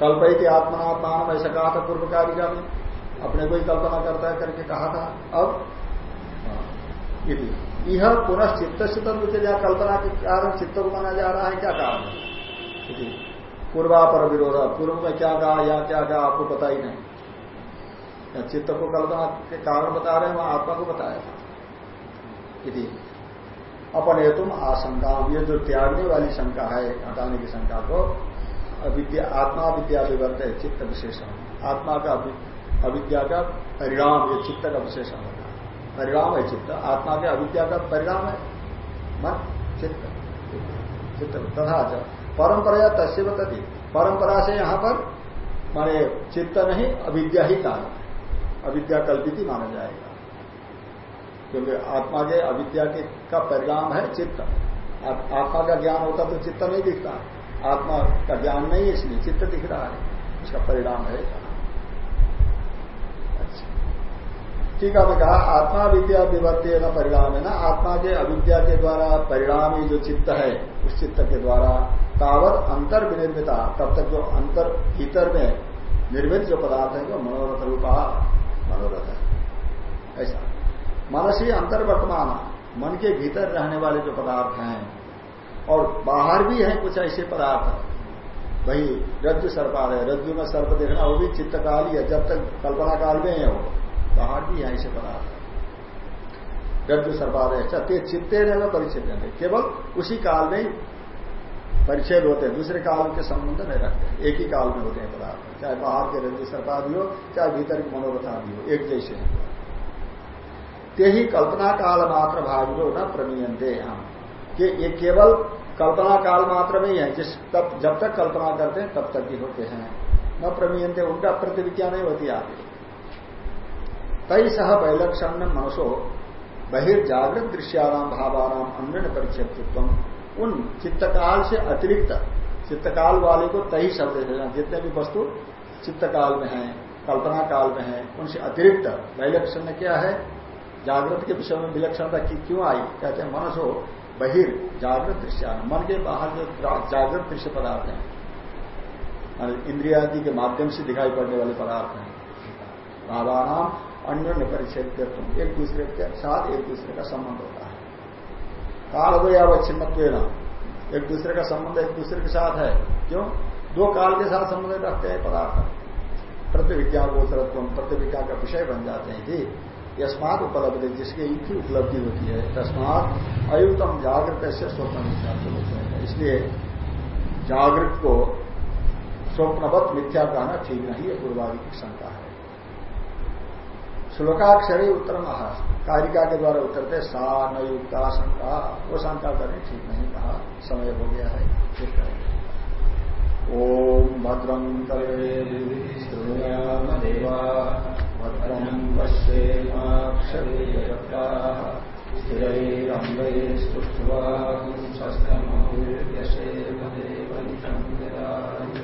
कल्पय की आत्मनात्मान ऐसा कहा था पूर्व कारिका में अपने को ही कल्पना करता है करके कहा था। अब यह पुनः चित्त के जहाँ कल्पना के कारण चित्त को माना जा रहा है, क्या कारण है? पूर्वापर विरोध, पूर्व में क्या कहा या क्या कहा, आपको पता ही नहीं। चित्त को कल्पना के कारण बता रहे हैं, वहाँ आत्मा को बताया था। यदि अपन हेतु आशंका ये जो त्यागने वाली शंका है, हटाने की शंका को अविद्या, आत्मा विद्या विवर्त है, चित्त विशेषण। आत्मा का अविद्या का परिणाम, ये चित्त का विशेषण होगा परिणाम है चित्त, आत्मा के अविद्या का परिणाम है। मन, चित्त। चित्त तथा परंपरा तस्य बताती परंपरा से यहाँ पर, माने चित्त नहीं, अविद्या ही कारण है। अविद्या कल्पित ही माना जाएगा। क्योंकि आत्मा के अविद्या के का परिणाम है चित्त। आत्मा का ज्ञान होता तो चित्त नहीं दिखता। आत्मा का ज्ञान नहीं है, इसलिए चित्त दिख रहा है। इसका परिणाम है टीका में कहा आत्मा विद्या विवर्त्य न परिणाम है ना? आत्मा के अविद्या के द्वारा परिणामी जो चित्त है, उस चित्त के द्वारा तावत अंतर विनिर्मिता, तब तक जो अंतर भीतर में निर्मित जो पदार्थ है, वो मनोरथ रूपा मनोरथ है। ऐसा। मनसी अंतर वर्तमान मन के भीतर रहने वाले जो पदार्थ हैं और बाहर भी है कुछ ऐसे पदार्थ। वही रज्जु सर्पाल है। रज्जु में सर्प देखना, वो भी चित्त काल ही है। जब तक कल्पना काल में है वो। बाहर भी यहाँ ऐसे पदार्थ। रज्जु सर्पाद है। चित्ते न परिच्छेद केवल उसी काल में परिच्छेद होते हैं। दूसरे काल के संबंध नहीं रखते एक ही काल में होते हैं पदार्थ। चाहे बाहर के रज्जु सर्पादि हो, चाहे भीतर की मनोरथा भी हो, एक जैसे हैं। ते ही कल्पना काल मात्र भावियो न प्रमीयते हम कि ये केवल कल्पना काल मात्र में ही है। जिस तब, जब तक कल्पना करते हैं, तब तक ही होते हैं। न प्रमीयते उनका प्रतिविज्ञा नहीं होती आगे। तई सह वैलक्षण मनसो बहिर्जागृत दृश्याराम भावाराम अन्य परिच्छेदत्व उन चित्तकाल से अतिरिक्त, चित्तकाल वाले को तही शब्द जितने भी वस्तु चित्तकाल में है, कल्पना काल में है, उनसे अतिरिक्त वैलक्षण क्या है? जागृत के विषय में विलक्षणता क्यों आई? कहते हैं, मनसो बहिर, जागृत दृश्य, मन के बाहर जो जागृत दृश्य पदार्थ है। इंद्रियादि के माध्यम से दिखाई पड़ने वाले पदार्थ हैं। भावानाम अन्य परिच्छेद एक दूसरे के साथ एक दूसरे का संबंध होता है। काल हो या वच्छिन्नत्व एक दूसरे का संबंध एक दूसरे के साथ है। क्यों? दो काल के साथ संबंध रखते हैं पदार्थ। प्रतिविज्ञा गोचरत्व प्रतिविज्ञा का विषय बन जाते हैं। कि यस्मात उपलब्धि, जिसकी ही उपलब्धि होती है, तस्मात अयुतम जागृत से स्वप्न मिथ्या है। इसलिए जागृत को स्वप्नवत मिथ्या कहना ठीक नहीं है पूर्वादि की शंका है। श्लोकाक्षरी उत्तर महा कारिका के द्वारा उत्तर थे सा नयुक्ता शंका। वो शंका करें, ठीक नहीं कहा, समय हो गया है ठीक है ओम भद्रम पत्रम्बस्येमाक्षरेजगताः स्थिरैरम्बै स्तुष्ट्वा पुंसस्तमहूर्यसेवदेवनिशङ्कराय